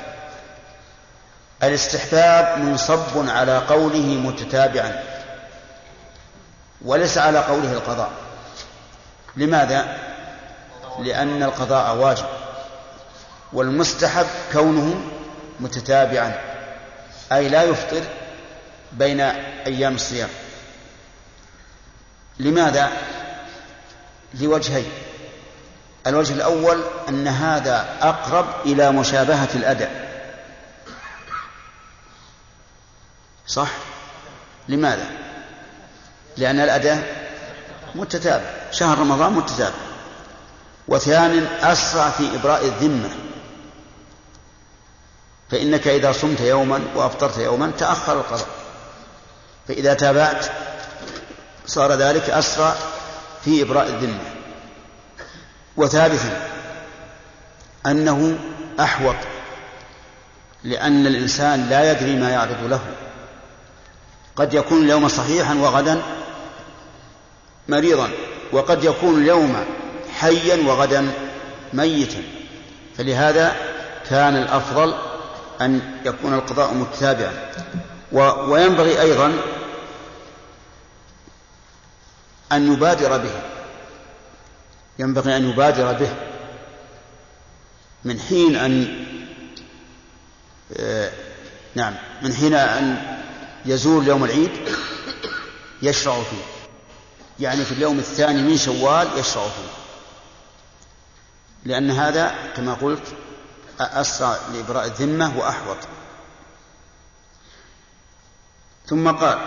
Speaker 2: الاستحباب منصب على قوله متتابعا وليس على قوله القضاء. لماذا؟ لأن القضاء واجب. والمستحب كونه متتابعا أي لا يفطر بين أيام الصيام لماذا؟ لوجهين الوجه الأول أن هذا أقرب إلى مشابهة الأداء صح؟ لماذا؟ لأن الأداء متتابع شهر رمضان متتابع وثانيا أسرع في إبراء الذمة فإنك إذا صمت يوما وأفطرت يوما تأخر القضاء. فإذا تابعت صار ذلك أسرع في إبراء الذمة. وثالثا أنه أحوط لأن الإنسان لا يدري ما يعرض له. قد يكون اليوم صحيحا وغدا مريضا وقد يكون اليوم حيا وغدا ميتا. فلهذا كان الأفضل أن يكون القضاء متتابعا. وينبغي أيضا أن يبادر به. ينبغي أن يبادر به من حين أن آه، نعم من حين أن يزول يوم العيد يشرع فيه. يعني في اليوم الثاني من شوال يشرع فيه. لأن هذا كما قلت أسرع لإبراء الذمة وأحوط. ثم قال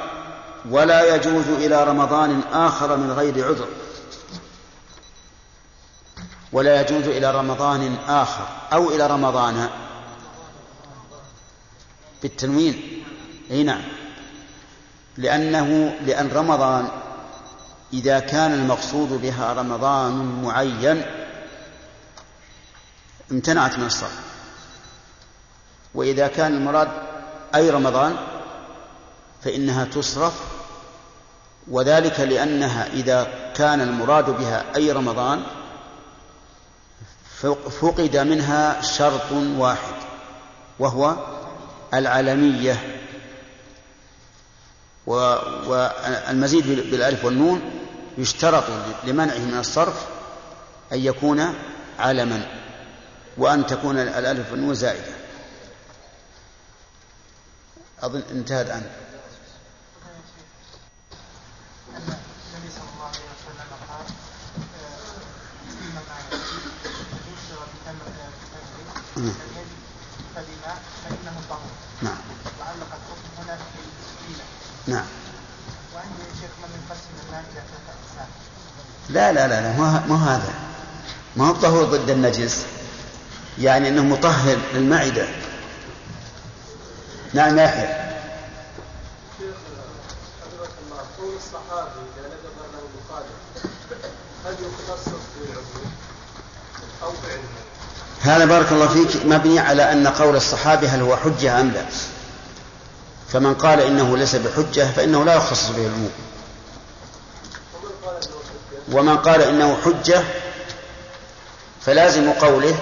Speaker 2: ولا يجوز إلى رمضان آخر من غير عذر. ولا يجوز إلى رمضان آخر أو إلى رمضان. بالتنوين. أي نعم. لأنه لأن رمضان إذا كان المقصود بها رمضان معين امتنعت من الصرف. وإذا كان المراد أي رمضان فإنها تصرف وذلك لأنها إذا كان المراد بها أي رمضان فقد منها شرط واحد وهو العلمية. والمزيد بالألف والنون يشترط لمنعه من الصرف أن يكون علما. وأن تكون الألف والنون زائدة. أظن انتهى الآن نعم.
Speaker 3: وعلق هنا
Speaker 2: نعم.
Speaker 3: من يقسم إلى أقسام
Speaker 2: لا لا لا ما هذا. ما هو الطهور ضد النجس؟ يعني إنه مطهر للمعدة نعم يا يحيى؟ هذا بارك الله فيك مبني على أن قول الصحابي هل هو حجة أم لا فمن قال إنه ليس بحجة فإنه لا يخصص به العموم
Speaker 4: ومن قال أنه حجة؟
Speaker 2: فلازم قوله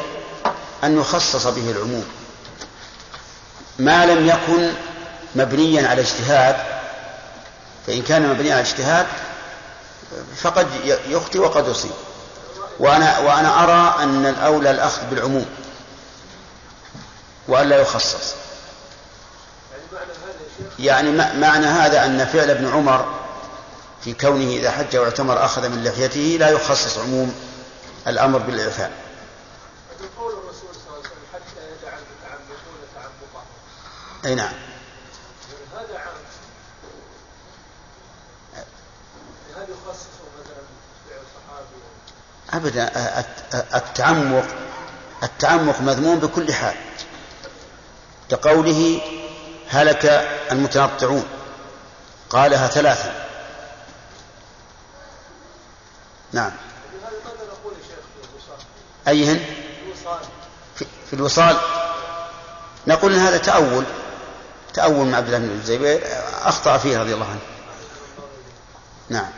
Speaker 2: أن يخصص به العموم. ما لم يكن مبنيا على اجتهاد فإن كان مبنيا على اجتهاد فقد يخطئ وقد يصيب. وأنا وأنا أرى أن الأولى الأخذ بالعموم والا يخصص. يعني معنى هذا أن فعل ابن عمر في كونه إذا حج واعتمر أخذ من لحيته لا يخصص عموم الأمر بالإعفاء
Speaker 4: لكن قول الرسول صلى الله عليه وسلم حتى يدع المتعمدون تعمقهم
Speaker 2: أي نعم.
Speaker 4: هذا عام. هل يخصصه مثلا الصحابي
Speaker 2: الت- التعمق التعمق مذموم بكل حال. كقوله هلك المتنطعون قالها ثلاثا. نعم.
Speaker 4: هذا ماذا نقول يا شيخ في الوصال؟
Speaker 2: أيهن؟ في الوصال. نقول إن هذا تأول. تأول من عبد الله بن الزبير أخطأ فيه رضي الله عنه نعم؟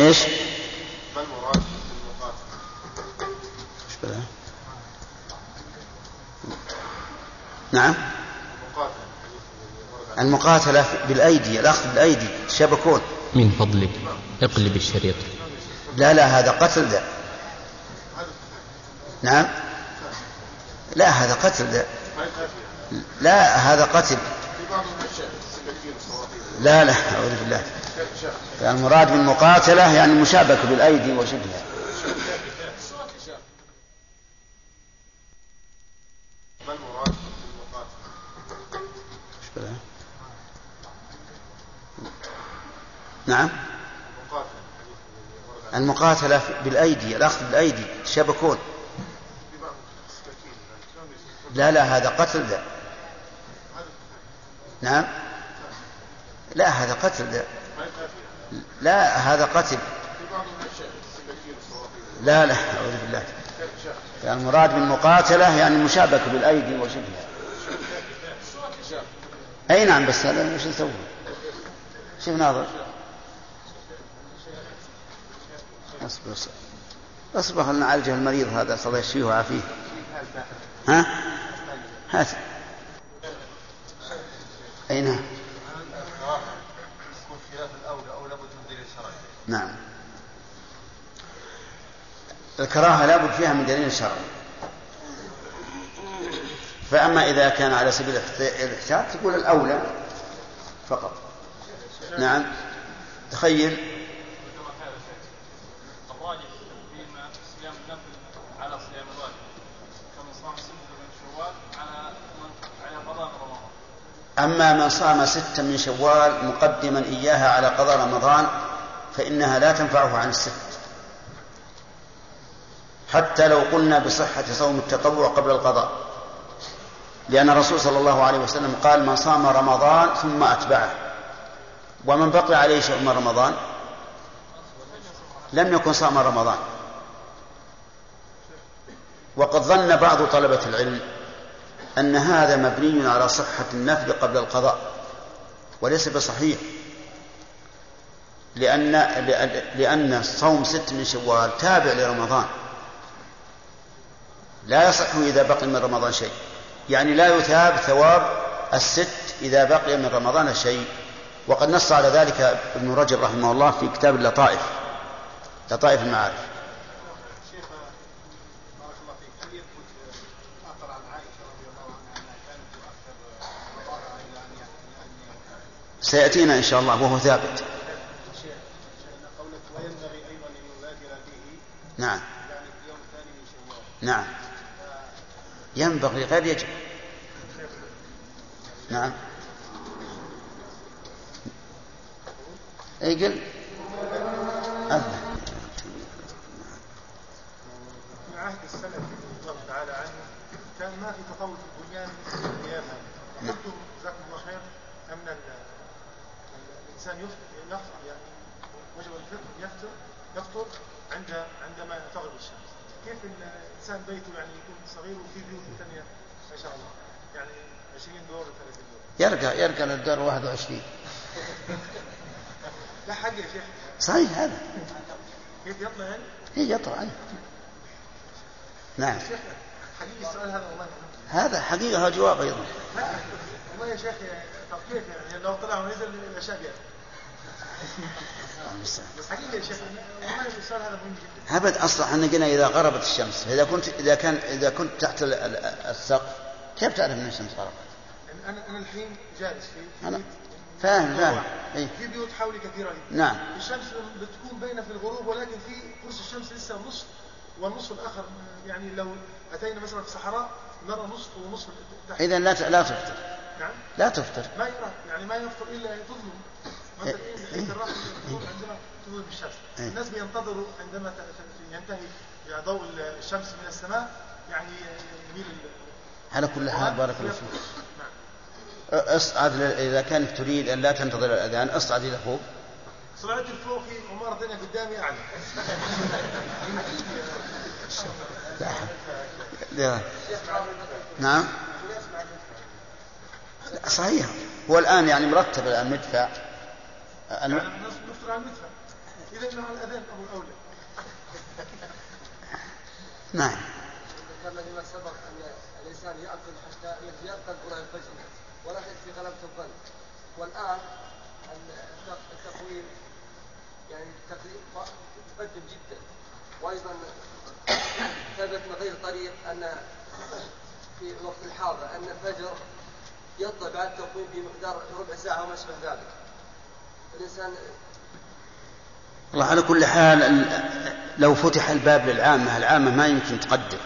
Speaker 2: إيش
Speaker 3: ما المراد بالمقاتل؟
Speaker 2: إيش بلا؟ نعم
Speaker 3: المقاتل
Speaker 2: المقاتلة بالأيدي الأخذ بالأيدي الشبكون
Speaker 1: من فضلك اقلب الشريط
Speaker 2: لا لا هذا قتل ذا نعم لا هذا قتل ذا لا هذا قتل. لا لا أعوذ بالله. المراد بالمقاتلة يعني المشابكة بالأيدي وشبهها؟ نعم. المقاتلة بالأيدي الأخذ بالأيدي الشبكون
Speaker 3: في بعض السكاكين شلون يصير؟
Speaker 2: لا لا هذا قتل ذا نعم؟ لا هذا قتل ذا لا هذا قتل. لا لا أعوذ بالله. يعني المراد بالمقاتلة يعني المشابكة بالأيدي وشبهها أي نعم بس هذا وش نسوي شوف ناظر. أصبر أصبر. خلنا نعالجه المريض هذا صلى الله يشفيه ويعافيه ها؟
Speaker 3: من دليل شرعي
Speaker 2: نعم. الكراهة لابد فيها من دليل شرعي. فأما إذا كان على سبيل الاحت- الاحتياط تقول الأولى فقط. نعم. تخيل
Speaker 5: الراجح فيما صيام النفل على صيام الواجب كمن صام ستة من شوال على من على قضاء رمضان
Speaker 2: أما من صام ستا من شوال مقدما إياها على قضاء رمضان فإنها لا تنفعه عن الست. حتى لو قلنا بصحة صوم التطوع قبل القضاء. لأن الرسول صلى الله عليه وسلم قال من صام رمضان ثم أتبعه. ومن بقي عليه شيء من رمضان؟ لم يكن صام رمضان. وقد ظن بعض طلبة العلم أن هذا مبني على صحة النفل قبل القضاء وليس بصحيح. لأن لأن- صوم ست من شوال تابع لرمضان. لا يصح إذا بقي من رمضان شيء. يعني لا يثاب ثواب الست إذا بقي من رمضان شيء. وقد نص على ذلك ابن رجب رحمه الله في كتاب اللطائف. لطائف المعارف
Speaker 10: شيخ بارك الله فيك هل يثبت اثر عن عائشه رضي الله عنها انها كانت تؤخر رمضانها إلى ان يعني
Speaker 2: سيأتينا إن شاء الله وهو ثابت. نعم. نعم. ينبغي غير يجب. نعم. اي قل. أذن.
Speaker 10: الإنسان يفطر يعني وجب الفطر يفطر يفطر عند عندما تغرب الشمس. كيف الإنسان بيته يعني يكون صغير وفي بيوت ثانية ما شاء الله. يعني 20 دور 30 دور.
Speaker 2: يرقى يرقى للدار 21
Speaker 10: لا حق يا شيخ.
Speaker 2: صحيح هذا.
Speaker 10: كيف يطلع يعني؟
Speaker 2: هي يطلع عنه نعم.
Speaker 10: شيخ حقيقي السؤال هذا والله.
Speaker 2: هذا حقيقة جواب أيضا.
Speaker 10: لا والله يا شيخ طب كيف يعني؟ لو طلع ونزل الأشياء
Speaker 2: أبد أصلا إحنا قلنا إذا غربت الشمس فإذا كنت إذا كان إذا كنت تحت ال- ال- السقف كيف تعرف أن الشمس غربت؟
Speaker 10: أنا أنا الحين جالس في
Speaker 2: أنا فاهم فاهم. إيه؟
Speaker 10: في بيوت حولي كثيرة. جدا
Speaker 2: نعم.
Speaker 10: الشمس بتكون باينة في الغروب ولكن في قرص الشمس لسه نصف والنصف الآخر يعني لو أتينا مثلا في صحراء نرى نصف ونصف تحت.
Speaker 2: إذا لا لا تفطر.
Speaker 10: نعم.
Speaker 2: لا تفطر.
Speaker 10: ما يرى يعني ما يفطر إلا تظلم مثلا إيه. تظلم عندما تظلم الشمس
Speaker 2: إيه.
Speaker 10: الناس بينتظروا عندما ينتهي ضوء الشمس من السماء يعني يميل
Speaker 2: على كل حال بارك الله فيك.
Speaker 10: نعم.
Speaker 2: أصعد إذا كنت تريد أن لا تنتظر الأذان أصعد إلى فوق.
Speaker 10: صعدت لفوق عمارة ثانية قدامي أعلى
Speaker 2: لا. نعم. صحيح. هو الآن يعني مرتب الآن مدفع.
Speaker 10: يعني
Speaker 2: الم-
Speaker 10: على المدفع إذا إنه على الأذان أبو الأولى
Speaker 2: نعم.
Speaker 6: ذكرنا فيما سبق أن الإنسان يأكل حتى يرقد قرى الفجر ولا يكفي غلبة الظن. والآن الت- التقويم يعني تقريب متقدم جدا. وأيضا ثبت من غير طريق أن في الوقت الحاضر أن الفجر يطلع بعد التقويم بمقدار ربع ساعة وما اشبه ذلك. الانسان
Speaker 2: والله على كل حال ال- لو فتح الباب للعامة العامة ما يمكن تقدر.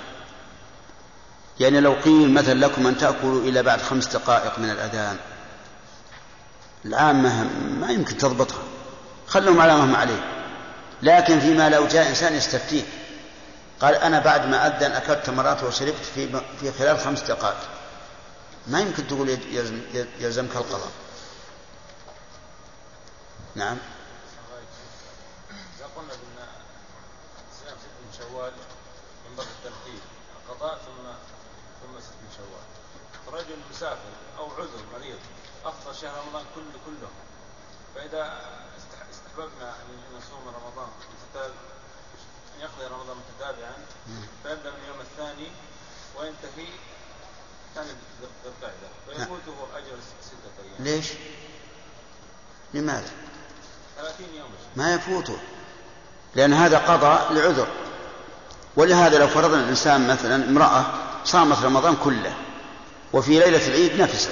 Speaker 2: يعني لو قيل مثلا لكم أن تأكلوا إلى بعد خمس دقائق من الأذان العامة ما يمكن تضبطها. خلهم على ما هم عليه. لكن فيما لو جاء إنسان يستفتيك قال أنا بعد ما أذن أكلت تمرات وشربت في في خلال خمس دقائق. ما يمكن تقول يلزم يلزمك القضاء. نعم.
Speaker 11: إذا قلنا بأن صيام ست من شوال الترتيب القضاء ثم ثم ست من شوال. فرجل مسافر أو عذر مريض أفطر شهر رمضان كله كله فإذا استح- استحببنا أن نصوم رمضان متتابع أن يقضي رمضان متتابعا فيبدأ من اليوم الثاني وينتهي ثاني ذي القعدة. ويفوته أجر ستة أيام.
Speaker 2: ليش؟ لماذا؟
Speaker 11: 30 يوم
Speaker 2: ما يفوته. لأن هذا قضاء لعذر. ولهذا لو فرضنا الإنسان مثلا امرأة صامت رمضان كله وفي ليلة العيد نفست.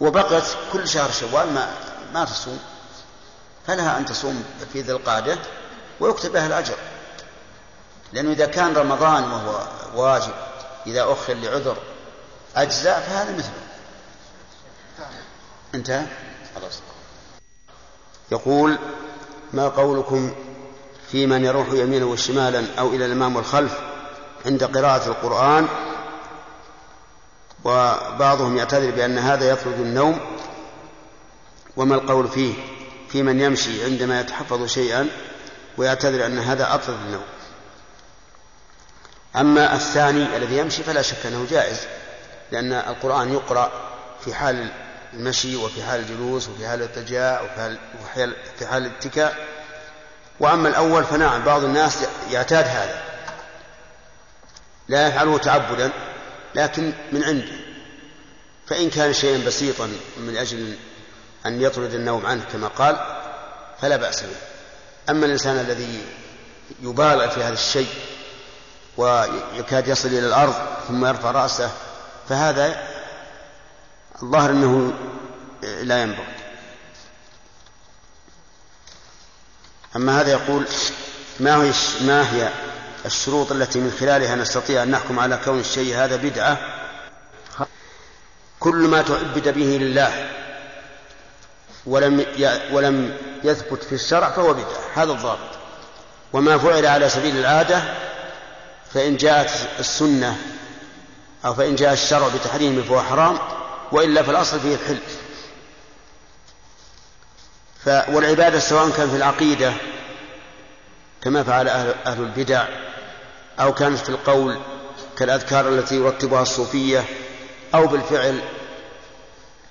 Speaker 2: وبقت كل شهر شوال ما ما تصوم. فلها أن تصوم في ذي القعدة ويكتب لها الأجر. لأنه إذا كان رمضان وهو واجب إذا أخر لعذر أجزاء فهذا مثله. انتهى. خلاص. يقول ما قولكم في من يروح يمينا وشمالا أو إلى الأمام والخلف عند قراءة القرآن وبعضهم يعتذر بأن هذا يطرد النوم؟ وما القول فيه؟ في من يمشي عندما يتحفظ شيئا ويعتذر أن هذا أطرد النوم. أما الثاني الذي يمشي فلا شك أنه جائز لأن القرآن يقرأ في حال المشي وفي حال الجلوس وفي حال الالتجاء وفي حال, الاتكاء. وأما الأول فنعم بعض الناس يعتاد هذا. لا يفعله تعبدا لكن من عنده. فإن كان شيئا بسيطا من أجل أن يطرد النوم عنه كما قال فلا بأس به. أما الإنسان الذي يبالغ في هذا الشيء ويكاد يصل إلى الأرض ثم يرفع رأسه فهذا الظاهر أنه لا ينبغي. أما هذا يقول ما هي ما هي الشروط التي من خلالها نستطيع أن نحكم على كون الشيء هذا بدعة؟ كل ما تعبد به لله ولم ولم يثبت في الشرع فهو بدعة هذا الضابط. وما فعل على سبيل العادة فإن جاءت السنة أو فإن جاء الشرع بتحريمه فهو حرام وإلا في الأصل فيه الحل والعبادة سواء كان في العقيدة كما فعل أهل, أهل البدع أو كانت في القول كالأذكار التي يرتبها الصوفية أو بالفعل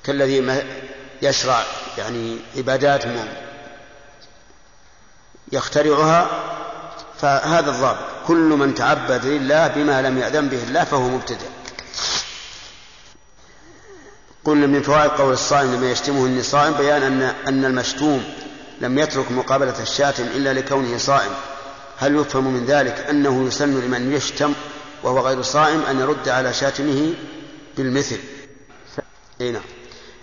Speaker 2: كالذي يشرع يعني عبادات يخترعها فهذا الضابط. كل من تعبد لله بما لم يأذن به الله فهو مبتدع. قلنا من فوائد قول الصائم لما يشتمه النصائم بيان أن أن المشتوم لم يترك مقابلة الشاتم إلا لكونه صائم. هل يفهم من ذلك أنه يسن لمن يشتم وهو غير صائم أن يرد على شاتمه بالمثل؟ أي نعم.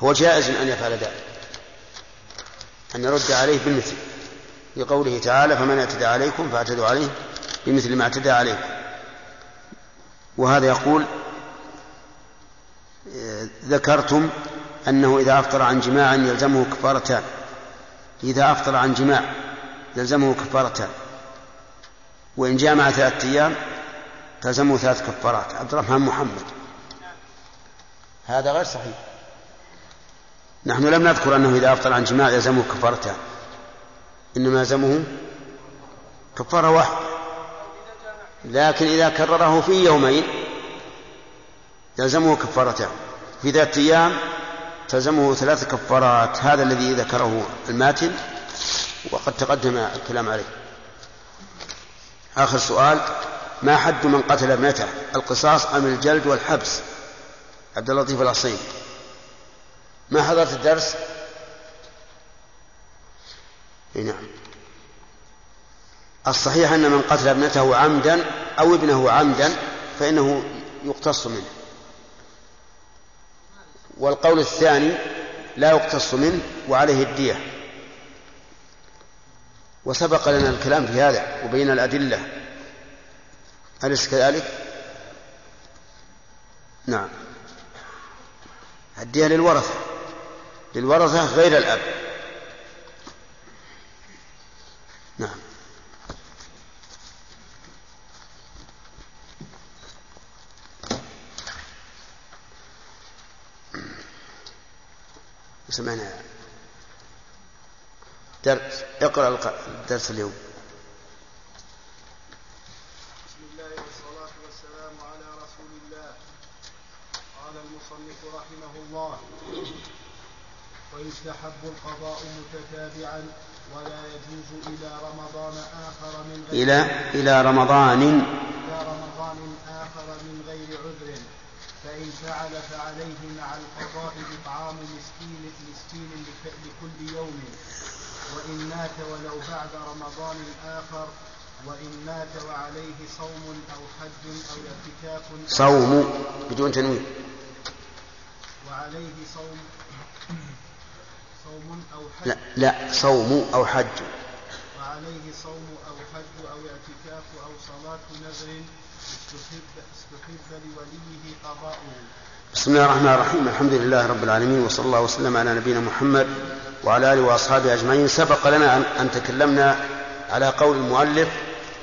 Speaker 2: هو جائز أن يفعل ذلك. أن يرد عليه بالمثل. لقوله تعالى فمن اعتدى عليكم فاعتدوا عليه بمثل ما اعتدى عليكم. وهذا يقول ذكرتم أنه إذا أفطر عن جماع يلزمه كفارتان. إذا أفطر عن جماع يلزمه كفارتان. وإن جامع ثلاثة أيام تلزمه ثلاث كفارات. عبد الرحمن محمد. هذا غير صحيح. نحن لم نذكر أنه إذا أفطر عن جماع يلزمه كفارتان. إنما يلزمه كفارة واحدة. لكن إذا كرره في يومين يلزمه كفارتان في ذات أيام تلزمه ثلاث كفارات هذا الذي ذكره الماتن وقد تقدم الكلام عليه. آخر سؤال ما حد من قتل ابنته القصاص أم الجلد والحبس؟ عبد اللطيف الأصيل ما حضرت الدرس؟ نعم. الصحيح أن من قتل ابنته عمدا أو ابنه عمدا فإنه يقتص منه. والقول الثاني لا يقتص منه وعليه الدية. وسبق لنا الكلام في هذا وبين الأدلة. أليس كذلك؟ نعم. الدية للورثة. للورثة غير الأب. نعم. سمعنا درس. اقرأ الدرس اليوم.
Speaker 3: بسم الله والصلاة والسلام على رسول الله. قال المصنف رحمه الله ويستحب القضاء متتابعا ولا يجوز إلى رمضان آخر من غير
Speaker 2: إلى إلى رمضان.
Speaker 3: إلى رمضان آخر من غير عذر. فإن فعل فعليه مع القضاء إطعام مسكين مسكين لكل يوم وإن مات ولو بعد رمضان آخر وإن مات وعليه صوم أو حج أو اعتكاف
Speaker 2: صوم. بدون تنوين.
Speaker 3: وعليه صوم صوم أو حج.
Speaker 2: لا لا صوم أو حج.
Speaker 3: وعليه صوم أو حج أو اعتكاف أو صلاة نذر استحب استحب لوليه قضاؤه.
Speaker 2: بسم الله الرحمن الرحيم. الحمد لله رب العالمين وصلى الله وسلم على نبينا محمد وعلى آله وأصحابه أجمعين سبق لنا ان تكلمنا على قول المؤلف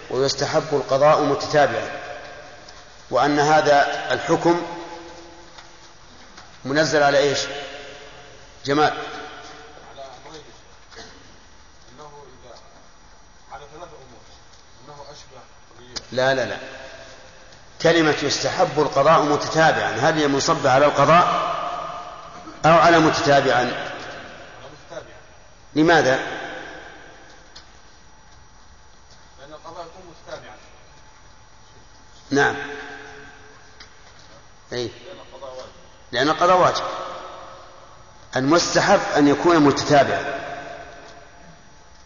Speaker 2: ويستحب القضاء متتابعا. وأن هذا الحكم منزل على إيش؟ جمال. لا لا لا. كلمة يستحب القضاء متتابعا هل هي منصبة على القضاء أو على متتابعا؟ لماذا؟
Speaker 3: لأن القضاء يكون متتابعا
Speaker 2: نعم. أي. لأن القضاء واجب. المستحب أن يكون متتابعا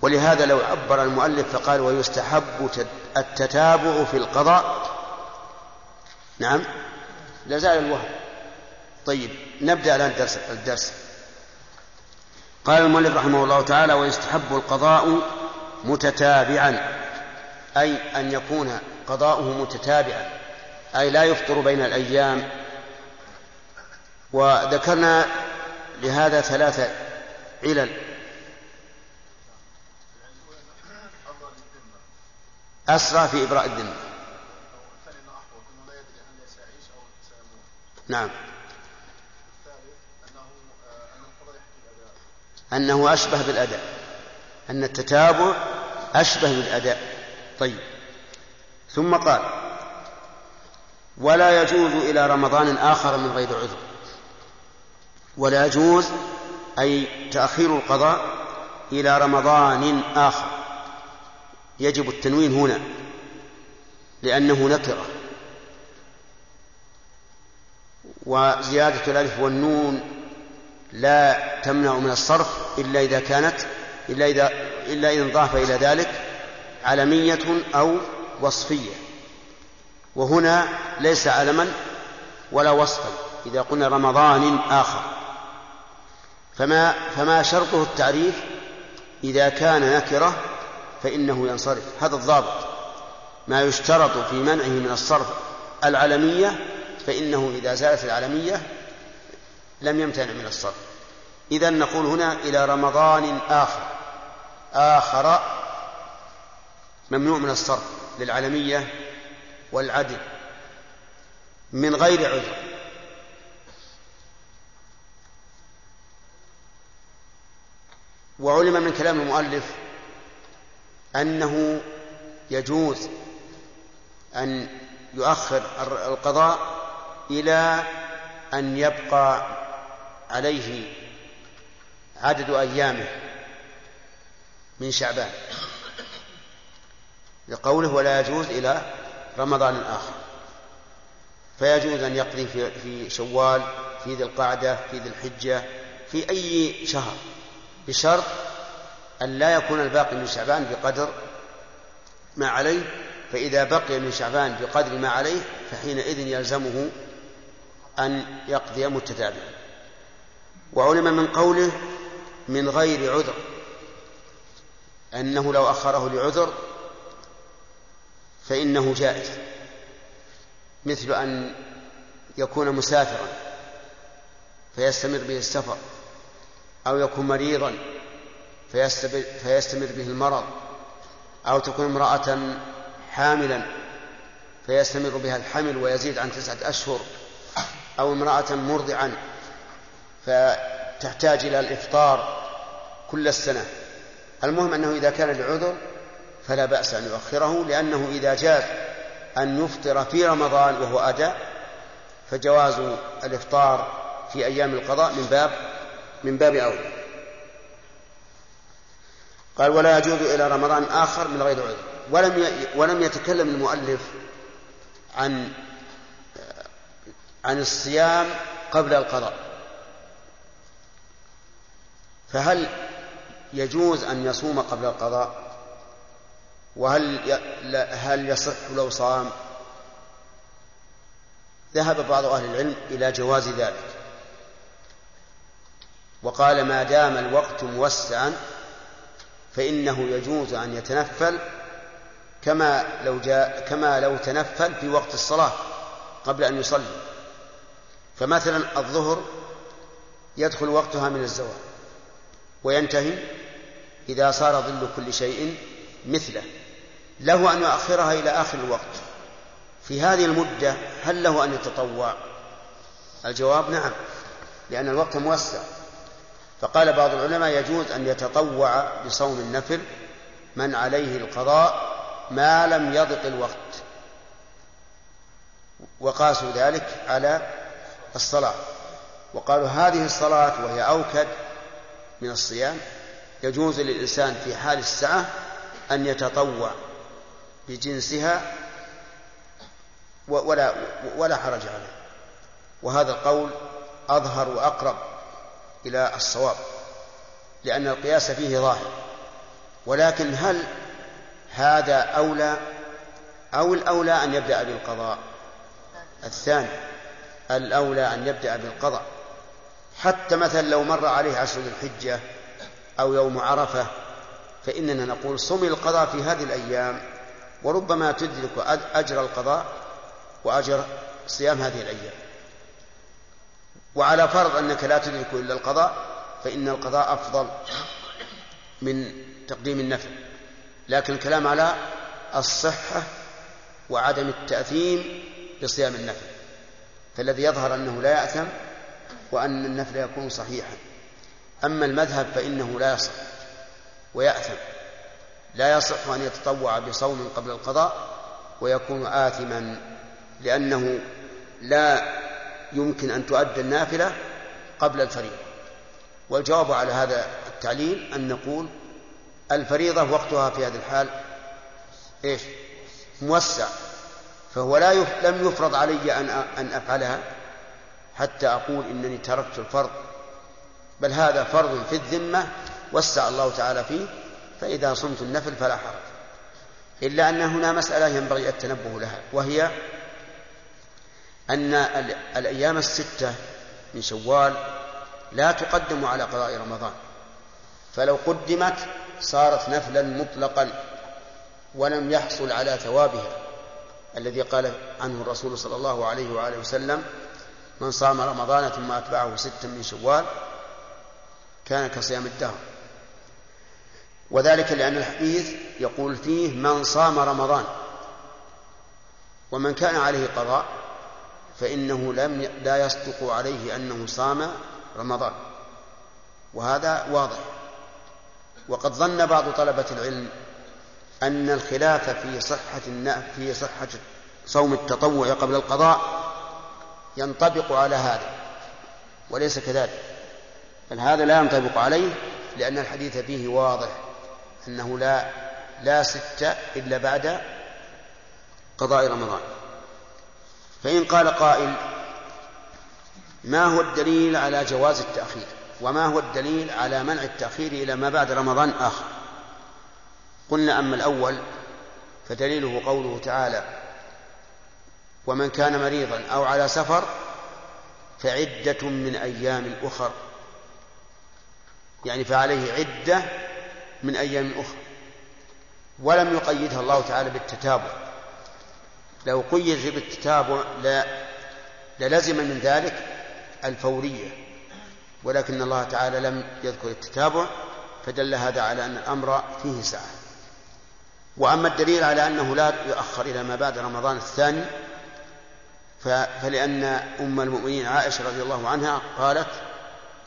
Speaker 2: ولهذا لو عبر المؤلف فقال ويستحب التتابع في القضاء. نعم. لزال الوهم. طيب نبدأ الآن الدرس, الدرس. قال المؤلف رحمه الله تعالى ويستحب القضاء متتابعا أي أن يكون قضاؤه متتابعا أي لا يفطر بين الأيام. وذكرنا لهذا ثلاثة علل. أسرع في إبراء الذمة نعم. أنه أشبه بالأداء. أن التتابع أشبه بالأداء. طيب. ثم قال ولا يجوز إلى رمضان آخر من غير عذر. ولا يجوز أي تأخير القضاء إلى رمضان آخر. يجب التنوين هنا لأنه نكرة. وزيادة الألف والنون لا تمنع من الصرف إلا إذا كانت إلا إذا إلا إذا انضاف إلى ذلك علمية أو وصفية. وهنا ليس علما ولا وصفا إذا قلنا رمضان آخر. فما فما شرطه التعريف؟ إذا كان نكرة فإنه ينصرف. هذا الضابط. ما يشترط في منعه من الصرف العلمية فإنه إذا زالت العلمية لم يمتنع من الصرف. إذا نقول هنا إلى رمضان آخر. آخر ممنوع من الصرف للعلمية والعدل من غير عذر. وعلم من كلام المؤلف أنه يجوز أن يؤخر القضاء إلى أن يبقى عليه عدد أيامه من شعبان. لقوله ولا يجوز إلى رمضان آخر فيجوز أن يقضي في, في شوال في ذي القعدة في ذي الحجة في أي شهر. بشرط أن لا يكون الباقي من شعبان بقدر ما عليه فإذا بقي من شعبان بقدر ما عليه فحينئذ يلزمه أن يقضي متتابعا. وعلم من قوله من غير عذر أنه لو أخره لعذر فإنه جائز مثل أن يكون مسافرا فيستمر به السفر أو يكون مريضا فيستمر به المرض أو تكون امرأة حاملا فيستمر بها الحمل ويزيد عن تسعة أشهر أو امرأة مرضعا فتحتاج إلى الإفطار كل السنة. المهم أنه إذا كان لعذر فلا بأس أن يؤخره لأنه إذا جاز أن يفطر في رمضان وهو أداء فجواز الإفطار في أيام القضاء من باب من باب أولى قال ولا يجوز إلى رمضان آخر من غير عذر. ولم ولم يتكلم المؤلف عن عن الصيام قبل القضاء. فهل يجوز أن يصوم قبل القضاء؟ وهل هل يصح لو صام؟ ذهب بعض أهل العلم إلى جواز ذلك. وقال ما دام الوقت موسعا فإنه يجوز أن يتنفل كما لو جاء كما لو تنفل في وقت الصلاة قبل أن يصلي. فمثلا الظهر يدخل وقتها من الزوال وينتهي إذا صار ظل كل شيء مثله. له أن يؤخرها إلى آخر الوقت. في هذه المدة هل له أن يتطوع؟ الجواب نعم لأن الوقت موسع. فقال بعض العلماء يجوز أن يتطوع بصوم النفل من عليه القضاء ما لم يضق الوقت. وقاسوا ذلك على الصلاة. وقالوا هذه الصلاة وهي أوكد من الصيام يجوز للإنسان في حال السعة أن يتطوع بجنسها ولا ولا حرج عليه. وهذا القول أظهر وأقرب إلى الصواب لأن القياس فيه ظاهر. ولكن هل هذا أولى أو الأولى أن يبدأ بالقضاء؟ الثاني الأولى أن يبدأ بالقضاء. حتى مثلا لو مر عليه عشر ذي الحجة أو يوم عرفة فإننا نقول صم القضاء في هذه الأيام وربما تدرك أجر القضاء وأجر صيام هذه الأيام. وعلى فرض أنك لا تدرك إلا القضاء فإن القضاء أفضل من تقديم النفل لكن الكلام على الصحة وعدم التأثيم بصيام النفل فالذي يظهر أنه لا يأثم وأن النفل يكون صحيحا. أما المذهب فإنه لا يصح ويأثم. لا يصح أن يتطوع بصوم قبل القضاء ويكون آثما لأنه لا يمكن أن تؤدى النافلة قبل الفريضة. والجواب على هذا التعليل أن نقول الفريضة وقتها في هذه الحال إيش؟ موسع. فهو لا يف... لم يفرض علي أن أن أفعلها. حتى أقول إنني تركت الفرض. بل هذا فرض في الذمة وسع الله تعالى فيه فإذا صمت النفل فلا حرج. إلا أن هنا مسألة ينبغي التنبه لها وهي أن الأيام الستة من شوال لا تقدم على قضاء رمضان. فلو قدمت صارت نفلا مطلقا ولم يحصل على ثوابها. الذي قال عنه الرسول صلى الله عليه وآله وسلم من صام رمضان ثم أتبعه ستا من شوال كان كصيام الدهر. وذلك لأن الحديث يقول فيه من صام رمضان ومن كان عليه قضاء فإنه لم لا يصدق عليه أنه صام رمضان. وهذا واضح. وقد ظن بعض طلبة العلم أن الخلاف في صحة في صحة صوم التطوع قبل القضاء ينطبق على هذا وليس كذلك. بل هذا لا ينطبق عليه لأن الحديث فيه واضح أنه لا لا ست إلا بعد قضاء رمضان. فإن قال قائل ما هو الدليل على جواز التأخير؟ وما هو الدليل على منع التأخير إلى ما بعد رمضان آخر؟ قلنا أما الأول فدليله قوله تعالى ومن كان مريضا أو على سفر فعدة من أيام أخر يعني فعليه عدة من أيام أخرى ولم يقيدها الله تعالى بالتتابع. لو قيد بالتتابع لا للزم من ذلك الفورية. ولكن الله تعالى لم يذكر التتابع فدل هذا على أن الأمر فيه سعة. وأما الدليل على أنه لا يؤخر إلى ما بعد رمضان الثاني فلأن أم المؤمنين عائشة رضي الله عنها قالت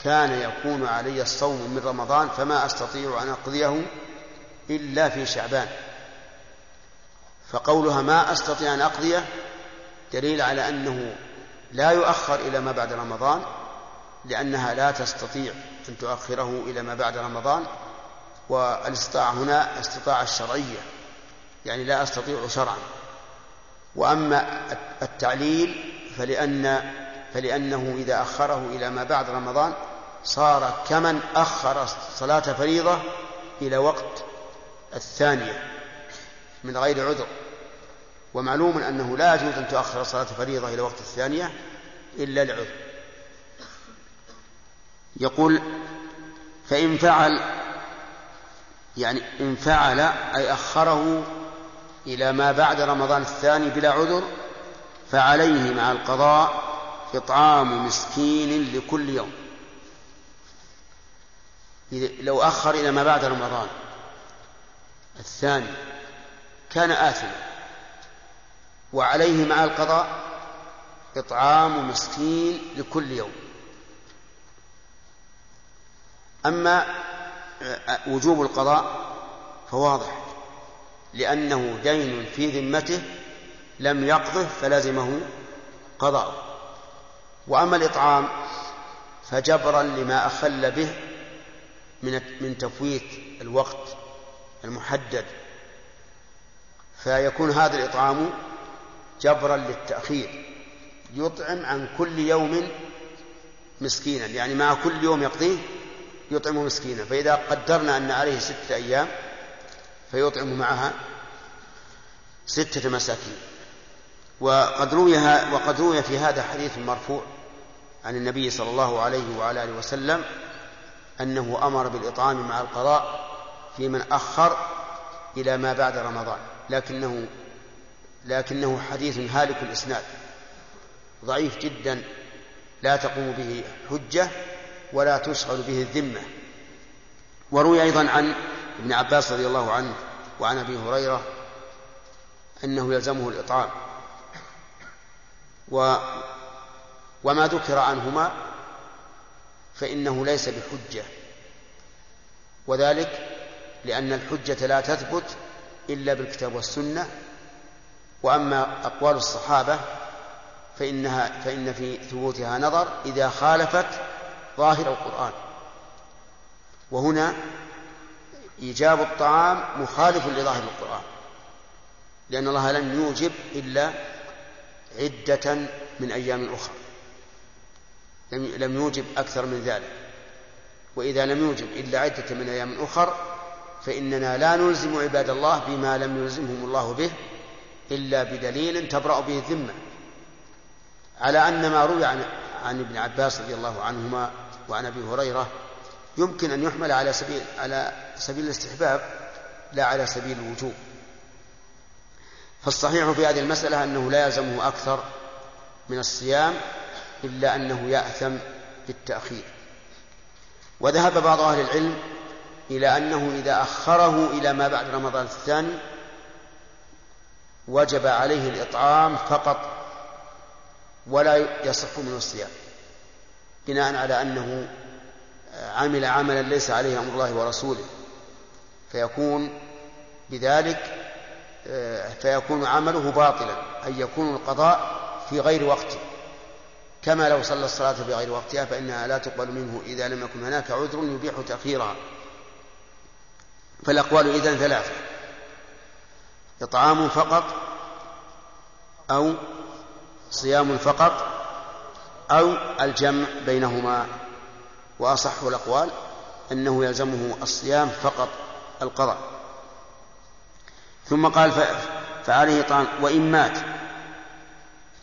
Speaker 2: كان يكون علي الصوم من رمضان فما أستطيع أن أقضيه إلا في شعبان. فقولها ما أستطيع أن أقضيه دليل على أنه لا يؤخر إلى ما بعد رمضان لأنها لا تستطيع أن تؤخره إلى ما بعد رمضان والإستطاعة هنا إستطاعة الشرعية يعني لا أستطيع شرعا. وأما التعليل فلأن فلأنه إذا أخره إلى ما بعد رمضان صار كمن أخر صلاة فريضة إلى وقت الثانية من غير عذر. ومعلوم أنه لا يجوز أن تؤخر صلاة فريضة إلى وقت الثانية إلا لعذر. يقول فإن فعل يعني إن فعل أي أخره إلى ما بعد رمضان الثاني بلا عذر فعليه مع القضاء إطعام مسكين لكل يوم. لو أخر إلى ما بعد رمضان الثاني كان آثما. وعليه مع القضاء إطعام مسكين لكل يوم. أما وجوب القضاء فواضح. لأنه دين في ذمته لم يقضه فلزمه قضاء وأما الإطعام فجبرا لما أخل به من من تفويت الوقت المحدد. فيكون هذا الإطعام جبرا للتأخير يطعم عن كل يوم مسكينا يعني مع كل يوم يقضيه يطعم مسكينا. فإذا قدرنا أن عليه ستة أيام فيطعم معها ستة مساكين. وقد روي وقد روي في هذا حديث مرفوع عن النبي صلى الله عليه وعلى آله وسلم أنه أمر بالإطعام مع القضاء في من أخر إلى ما بعد رمضان. لكنه لكنه حديث هالك الإسناد. ضعيف جدا. لا تقوم به حجة ولا تشغل به الذمة. وروي أيضا عن ابن عباس رضي الله عنه وعن أبي هريرة أنه يلزمه الإطعام. و وما ذكر عنهما فإنه ليس بحجة. وذلك لأن الحجة لا تثبت إلا بالكتاب والسنة. وأما أقوال الصحابة فإنها فإن في ثبوتها نظر إذا خالفت ظاهر القرآن. وهنا إيجاب الطعام مخالف لظاهر القرآن لأن الله لم يوجب إلا عدة من أيام أخرى. لم يوجب أكثر من ذلك. وإذا لم يوجب إلا عدة من أيام أخر فإننا لا نلزم عباد الله بما لم يلزمهم الله به إلا بدليل تبرأ به الذمة. على أن ما روي عن, عن ابن عباس رضي الله عنهما وعن أبي هريرة يمكن أن يحمل على سبيل على سبيل الاستحباب لا على سبيل الوجوب. فالصحيح في هذه المسألة أنه لا يلزمه أكثر من الصيام إلا أنه يأثم بالتأخير. وذهب بعض أهل العلم إلى أنه إذا أخره إلى ما بعد رمضان الثاني وجب عليه الإطعام فقط ولا يصح منه الصيام بناء على أنه عمل عملا ليس عليه أمر الله ورسوله فيكون بذلك فيكون عمله باطلا أي يكون القضاء في غير وقته. كما لو صلى الصلاة في غير وقتها فإنها لا تقبل منه إذا لم يكن هناك عذر يبيح تأخيرها. فالأقوال إذن ثلاثة. إطعام فقط أو صيام فقط أو الجمع بينهما. وأصح الأقوال أنه يلزمه الصيام فقط القضاء. ثم قال فعليه طعام وإن مات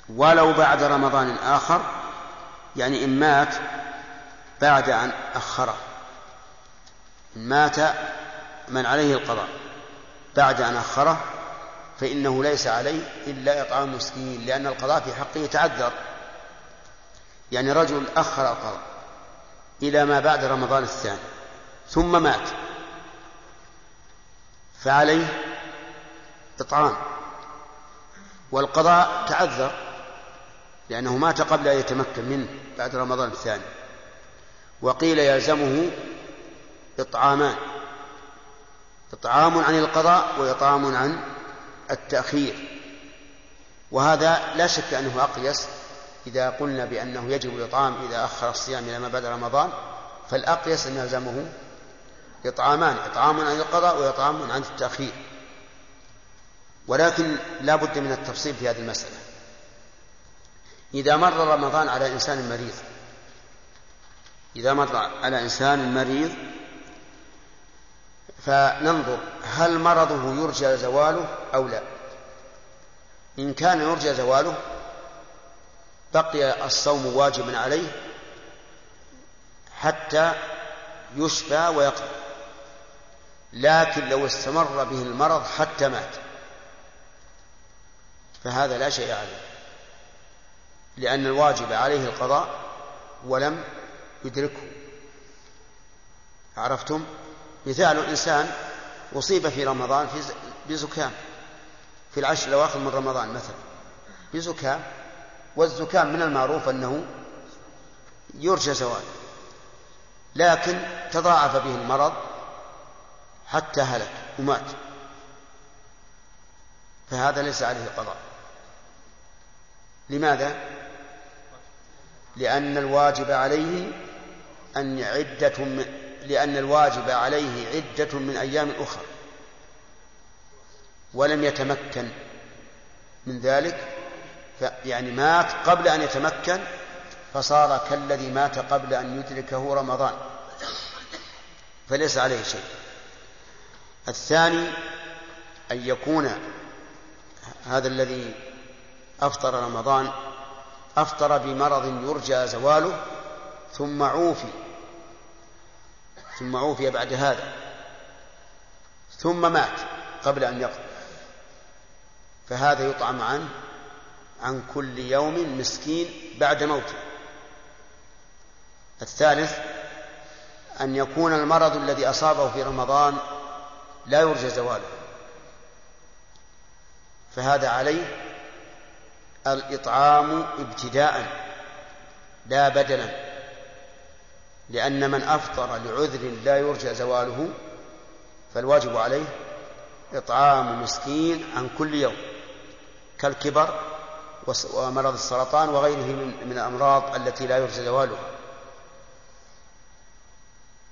Speaker 2: ولو بعد رمضان آخر يعني إن مات بعد أن أخره إن مات من عليه القضاء بعد أن أخره فإنه ليس عليه إلا إطعام مسكين لأن القضاء في حقه تعذر يعني رجل أخر القضاء. إلى ما بعد رمضان الثاني ثم مات. فعليه إطعام. والقضاء تعذر لأنه مات قبل أن يتمكن منه بعد رمضان الثاني. وقيل يلزمه إطعامان إطعام عن القضاء وإطعام عن التأخير. وهذا لا شك أنه أقيس إذا قلنا بأنه يجب الإطعام إذا أخر الصيام إلى ما بعد رمضان فالأقيس أن يلزمه إطعامان إطعام عن القضاء وإطعام عن التأخير. ولكن لا بد من التفصيل في هذه المسألة. إذا مر رمضان على إنسان مريض إذا مر على إنسان مريض فننظر هل مرضه يرجى زواله أو لا. إن كان يرجى زواله بقي الصوم واجبا عليه حتى يشفى ويقضى لكن لو استمر به المرض حتى مات. فهذا لا شيء عليه. لأن الواجب عليه القضاء ولم يدركه. عرفتم؟ مثال إنسان أصيب في رمضان بزكام. في العشر الأواخر من رمضان مثلا. بزكام. والزكام من المعروف أنه يرجى زواله لكن تضاعف به المرض حتى هلك ومات. فهذا ليس عليه قضاء. لماذا؟ لأن الواجب عليه أن عدة من لأن الواجب عليه عدة من أيام أخرى ولم يتمكن من ذلك يعني مات قبل أن يتمكن فصار كالذي مات قبل أن يدركه رمضان. فليس عليه شيء. الثاني أن يكون هذا الذي أفطر رمضان أفطر بمرض يرجى زواله ثم عوفي ثم عوفي بعد هذا ثم مات قبل أن يقضي. فهذا يطعم عنه عن كل يوم مسكين بعد موته. الثالث أن يكون المرض الذي أصابه في رمضان لا يرجى زواله. فهذا عليه الإطعام ابتداء لا بدلا. لأن من أفطر لعذر لا يرجى زواله فالواجب عليه إطعام مسكين عن كل يوم. كالكبر ومرض السرطان وغيره من الأمراض التي لا يرجى زواله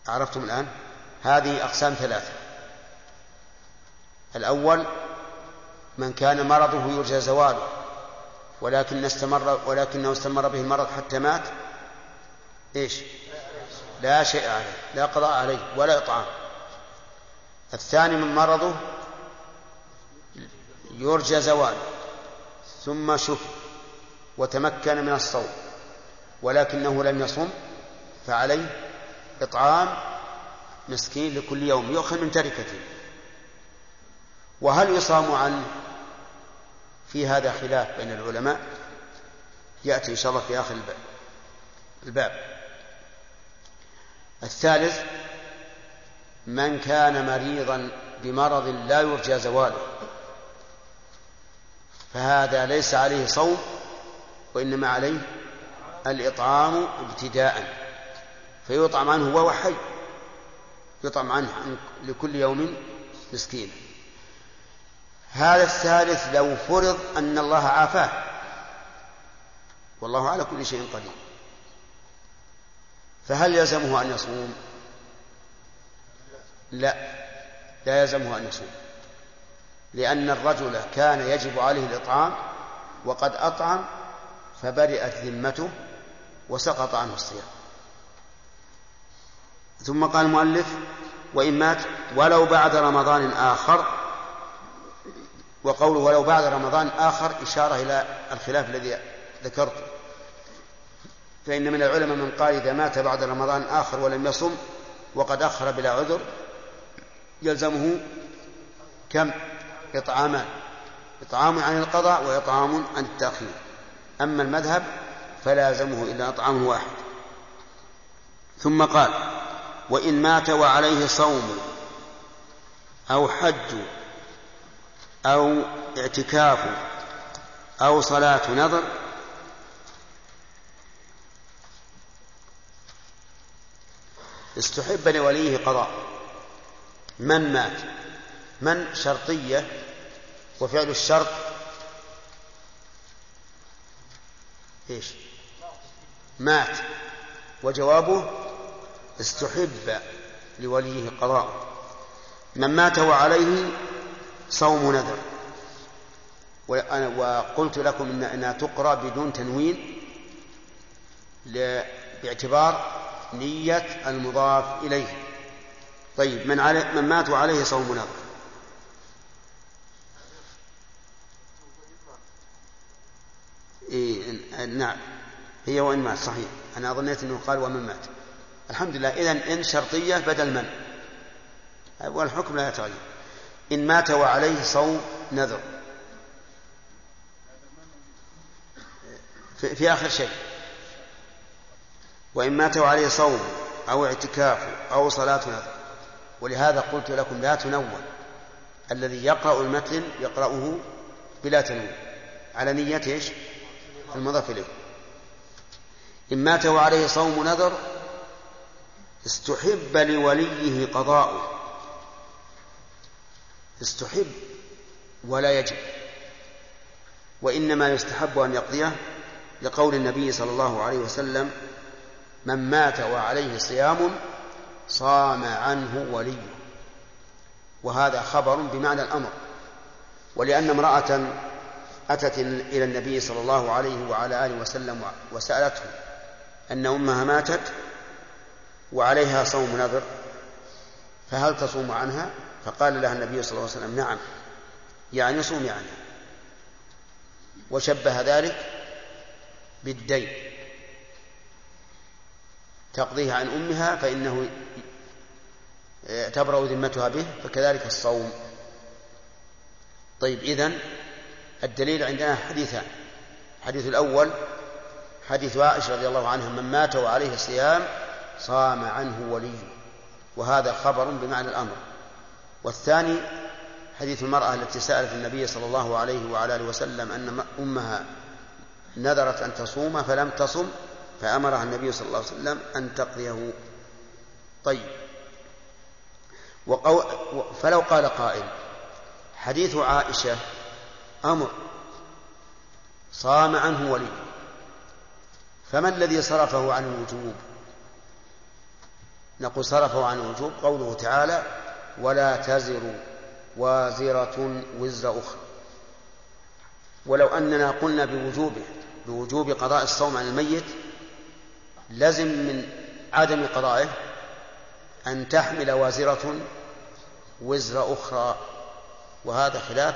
Speaker 2: عرفتم الآن؟ هذه أقسام ثلاثة. الأول من كان مرضه يرجى زواله ولكن استمر ولكنه استمر به المرض حتى مات إيش؟ لا شيء عليه لا قضاء عليه ولا إطعام. الثاني من مرضه يرجى زواله. ثم شفي وتمكن من الصوم ولكنه لم يصم فعليه إطعام مسكين لكل يوم يؤخذ من تركته. وهل يصام عنه في هذا خلاف بين العلماء؟ يأتي إن شاء الله في آخر الباب. الثالث من كان مريضا بمرض لا يرجى زواله. فهذا ليس عليه صوم وإنما عليه الإطعام ابتداء. فيطعم عنه وهو حي يطعم عنه لكل يوم مسكين. هذا الثالث لو فرض أن الله عافاه والله على كل شيء قدير. فهل يلزمه أن يصوم؟ لا لا يلزمه أن يصوم. لأن الرجل كان يجب عليه الإطعام وقد أطعم فبرئت ذمته وسقط عنه الصيام. ثم قال المؤلف وإن مات ولو بعد رمضان آخر وقوله ولو بعد رمضان آخر إشارة إلى الخلاف الذي ذكرته فإن من العلماء من قال إذا مات بعد رمضان آخر ولم يصم وقد أخر بلا عذر يلزمه كم؟ إطعامان إطعام عن القضاء وإطعام عن التأخير. أما المذهب فلا يلزمه إلا إطعام واحد. ثم قال وإن مات وعليه صوم أو حج أو اعتكاف أو صلاة نذر استحب لوليه قضاء. من مات؟ من شرطية وفعل الشرط؟ إيش؟ مات. وجوابه؟ استحب لوليه قضاء. من مات وعليه صوم نذر. وقلت لكم إن أنها تقرأ بدون تنوين باعتبار نية المضاف إليه. طيب من, علي من مات وعليه صوم نذر. إيه نعم. هي وإن مات صحيح. أنا ظنيت أنه قال ومن مات. الحمد لله. إذن إن شرطية بدل من. والحكم لا يتغير. إن مات وعليه صوم نذر. في, في آخر شيء. وإن مات وعليه صوم أو اعتكاف أو صلاة نذر. ولهذا قلت لكم لا تنون. الذي يقرأ المتن يقرأه بلا تنوين. على نية إيش؟ المضاف إليه. إن مات وعليه صوم نذر استحب لوليه قضاؤه استحب ولا يجب. وإنما يستحب أن يقضيه لقول النبي صلى الله عليه وسلم من مات وعليه صيام صام عنه وليه. وهذا خبر بمعنى الأمر. ولأن امرأة أتت إلى النبي صلى الله عليه وعلى آله وسلم وسألته أن أمها ماتت وعليها صوم نذر فهل تصوم عنها؟ فقال لها النبي صلى الله عليه وسلم نعم يعني صومي عنها وشبه ذلك بالدين. تقضيه عن أمها فإنه تبرأ ذمتها به فكذلك الصوم. طيب إذن الدليل عندنا حديثان الحديث الأول حديث عائشة رضي الله عنها من مات وعليه صيام صام عنه وليه وهذا خبر بمعنى الأمر. والثاني حديث المرأة التي سألت النبي صلى الله عليه وعلى آله وسلم أن أمها نذرت أن تصوم فلم تصم فأمرها النبي صلى الله عليه وسلم أن تقضيه. طيب. وقو... فلو قال قائل حديث عائشة أمر صام عنه ولي فما الذي صرفه عن الوجوب؟ نقول صرفه عن الوجوب قوله تعالى ولا تزر وازرة وزر أخرى. ولو أننا قلنا بوجوبه بوجوب قضاء الصوم عن الميت لزم من عدم قضائه أن تحمل وازرة وزر أخرى. وهذا خلاف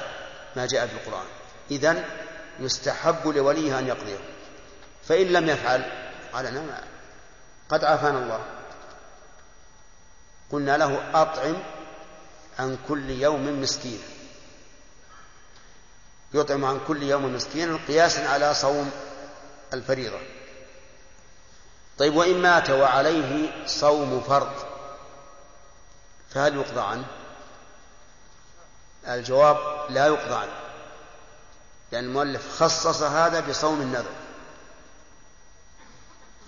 Speaker 2: ما جاء في القرآن. إذن يستحب لوليه أن يقضيه. فإن لم يفعل قال نعم. قد عافانا الله. قلنا له أطعم عن كل يوم مسكين. يطعم عن كل يوم مسكين قياسا على صوم الفريضة. طيب وإن مات وعليه صوم فرض فهل يقضى عنه؟ الجواب لا يقضى عنه. لأن المؤلف خصص هذا بصوم النذر.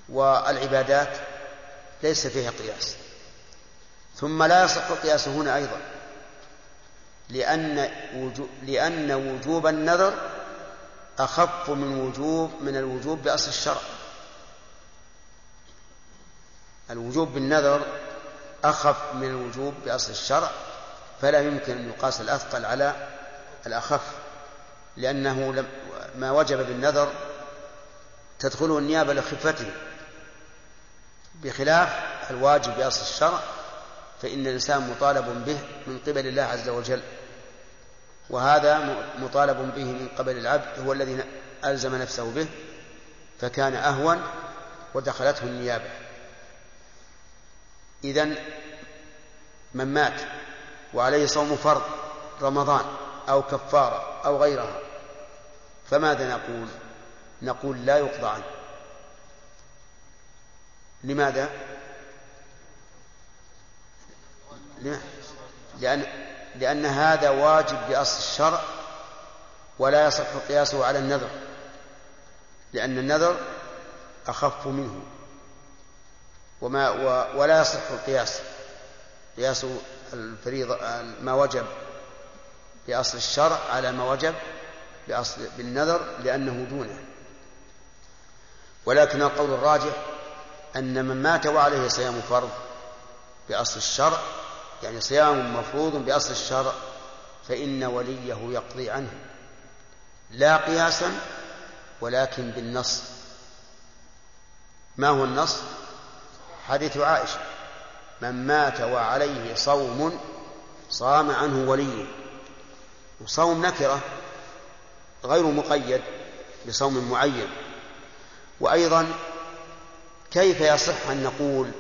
Speaker 2: والعبادات ليس فيها قياس. ثم لا يصح القياس هنا أيضا. لأن لأن وجوب النذر أخف من وجوب من الوجوب بأصل الشرع. الوجوب بالنذر أخف من الوجوب بأصل الشرع. فلا يمكن أن يقاس الأثقل على الأخف لأنه ما وجب بالنذر تدخله النيابة لخفته. بخلاف الواجب بأصل الشرع فإن الإنسان مطالب به من قبل الله عز وجل وهذا مطالب به من قبل العبد هو الذي ألزم نفسه به فكان أهون ودخلته النيابة. إذا من مات وعليه صوم فرض رمضان أو كفارة أو غيرها. فماذا نقول؟ نقول لا يقضى عنه. لماذا؟ لأن لأن هذا واجب بأصل الشرع ولا يصح قياسه على النذر. لأن النذر أخف منه. وما ولا يصح القياس قياس الفريضة ما وجب بأصل الشرع على ما وجب بأصل بالنذر لأنه دونه. ولكن القول الراجح أن من مات وعليه صيام فرض بأصل الشرع يعني صيام مفروض بأصل الشرع فإن وليه يقضي عنه. لا قياسا ولكن بالنص. ما هو النص؟ حديث عائشة. من مات وعليه صوم صام عنه وليه. وصوم نكرة غير مقيد بصوم معين. وأيضا كيف يصح أن نقول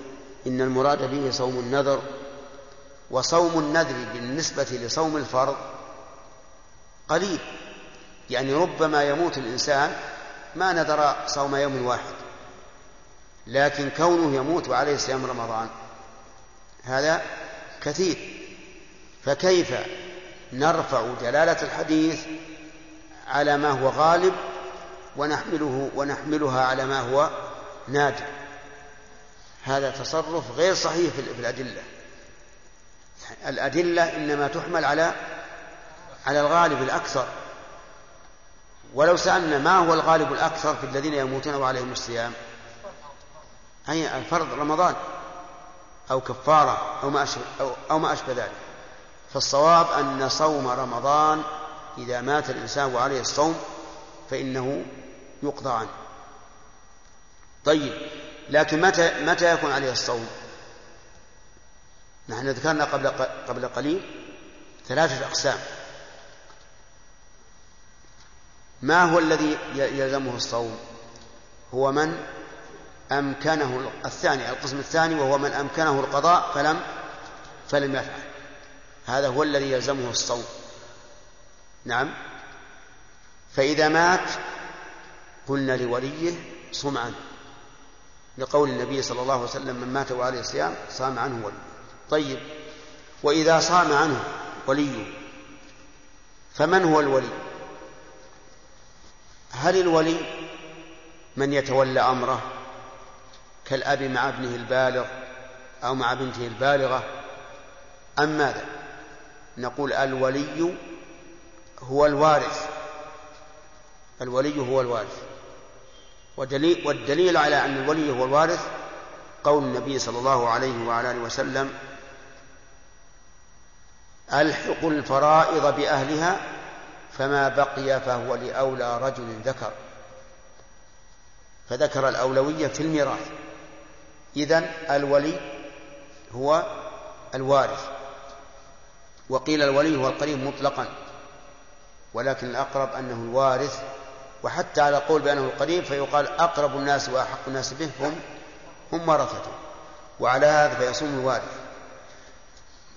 Speaker 2: إن المراد به صوم النذر وصوم النذر بالنسبة لصوم الفرض؟ قليل. يعني ربما يموت الإنسان ما نذر صوم يوم واحد لكن كونه يموت وعليه صيام رمضان. هذا كثير. فكيف نرفع دلالة الحديث على ما هو غالب ونحمله ونحملها على ما هو نادر؟ هذا تصرف غير صحيح في الأدلة. الأدلة إنما تحمل على على الغالب الأكثر. ولو سألنا ما هو الغالب الأكثر في الذين يموتون وعليهم الصيام؟ أي فرض رمضان. أو كفارة أو ما أشبه, أو, أو ما أشبه ذلك فالصواب أن صوم رمضان إذا مات الإنسان وعليه الصوم فإنه يقضى عنه طيب لكن متى متى يكون عليه الصوم؟ نحن ذكرنا قبل قبل قليل ثلاثة أقسام ما هو الذي يلزمه الصوم؟ هو من أمكنه الثاني القسم الثاني وهو من أمكنه القضاء فلم فلم يفعل. هذا هو الذي يلزمه الصوم. نعم. فإذا مات قلنا لوليه صم عنه لقول النبي صلى الله عليه وسلم من مات وعليه الصيام صام عنه ولي طيب. وإذا صام عنه وليه فمن هو الولي؟ هل الولي من يتولى أمره؟ كالأب مع ابنه البالغ أو مع بنته البالغة. أم ماذا نقول الولي هو الوارث. الولي هو الوارث. ودليل والدليل على أن الولي هو الوارث قول النبي صلى الله عليه وعلى آله وسلم ألحقوا الفرائض بأهلها فما بقي فهو لأولى رجل ذكر. فذكر الأولوية في الميراث. إذن الولي هو الوارث. وقيل الولي هو القريب مطلقا ولكن الأقرب أنه الوارث وحتى على قول بأنه القريب فيقال أقرب الناس وأحق الناس به هم هم ورثته. وعلى هذا فيصوم الوارث.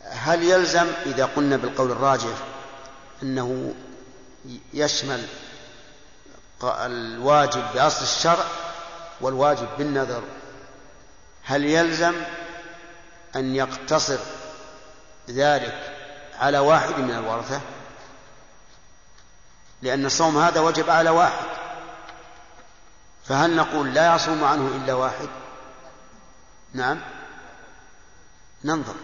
Speaker 2: هل يلزم إذا قلنا بالقول الراجح أنه يشمل الواجب بأصل الشرع والواجب بالنذر هل يلزم أن يقتصر ذلك على واحد من الورثة؟ لأن الصوم هذا وجب على واحد. فهل نقول لا يصوم عنه إلا واحد؟ نعم. ننظر.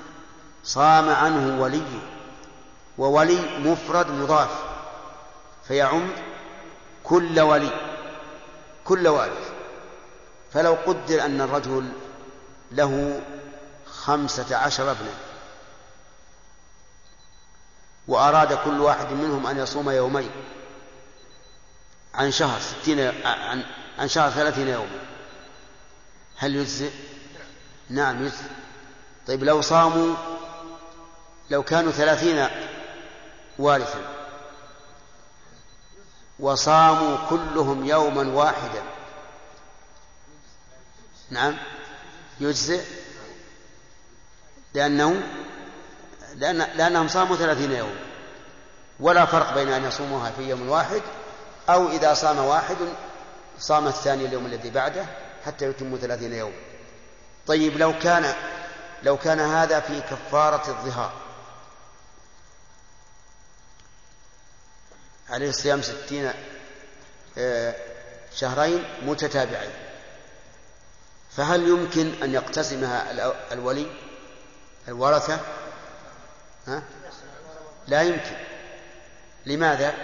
Speaker 2: صام عنه ولي وولي مفرد مضاف فيعم كل ولي كل وارث. فلو قدر أن الرجل له خمسة عشر ابنا. وأراد كل واحد منهم أن يصوم يومين. عن شهر ستين عن, عن شهر ثلاثين يوما. هل يجزئ؟ نعم يجزئ. طيب لو صاموا لو كانوا ثلاثين وارثا. وصاموا كلهم يوما واحدا. نعم. يجزئ لأنه لأن لأنهم صاموا ثلاثين يوما ولا فرق بين أن يصوموها في يوم واحد أو إذا صام واحد صام الثاني اليوم الذي بعده حتى يتم ثلاثين يوم. طيب لو كان لو كان هذا في كفارة الظهار. عليه صيام ستين آه، شهرين متتابعين. فهل يمكن أن يقتسمها الولي؟ الورثة؟ ها؟ لا يمكن. لماذا؟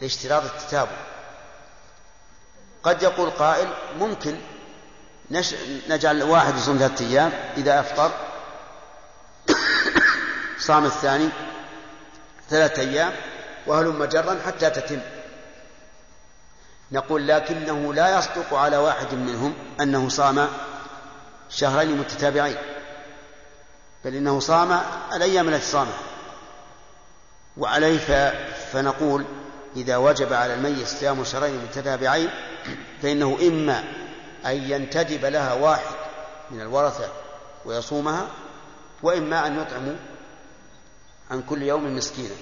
Speaker 2: لاشتراط التتابع. قد يقول قائل ممكن نش... نجعل واحد يصوم ثلاثة أيام إذا أفطر. صام الثاني ثلاثة أيام وهلم جرا حتى تتم. نقول لكنه لا يصدق على واحد منهم أنه صام شهرين متتابعين بل إنه صام الأيام التي صامها. وعليه فنقول إذا وجب على الميت صيام شهرين متتابعين فإنه إما أن ينتدب لها واحد من الورثة ويصومها وإما أن يطعم عن كل يوم مسكينا.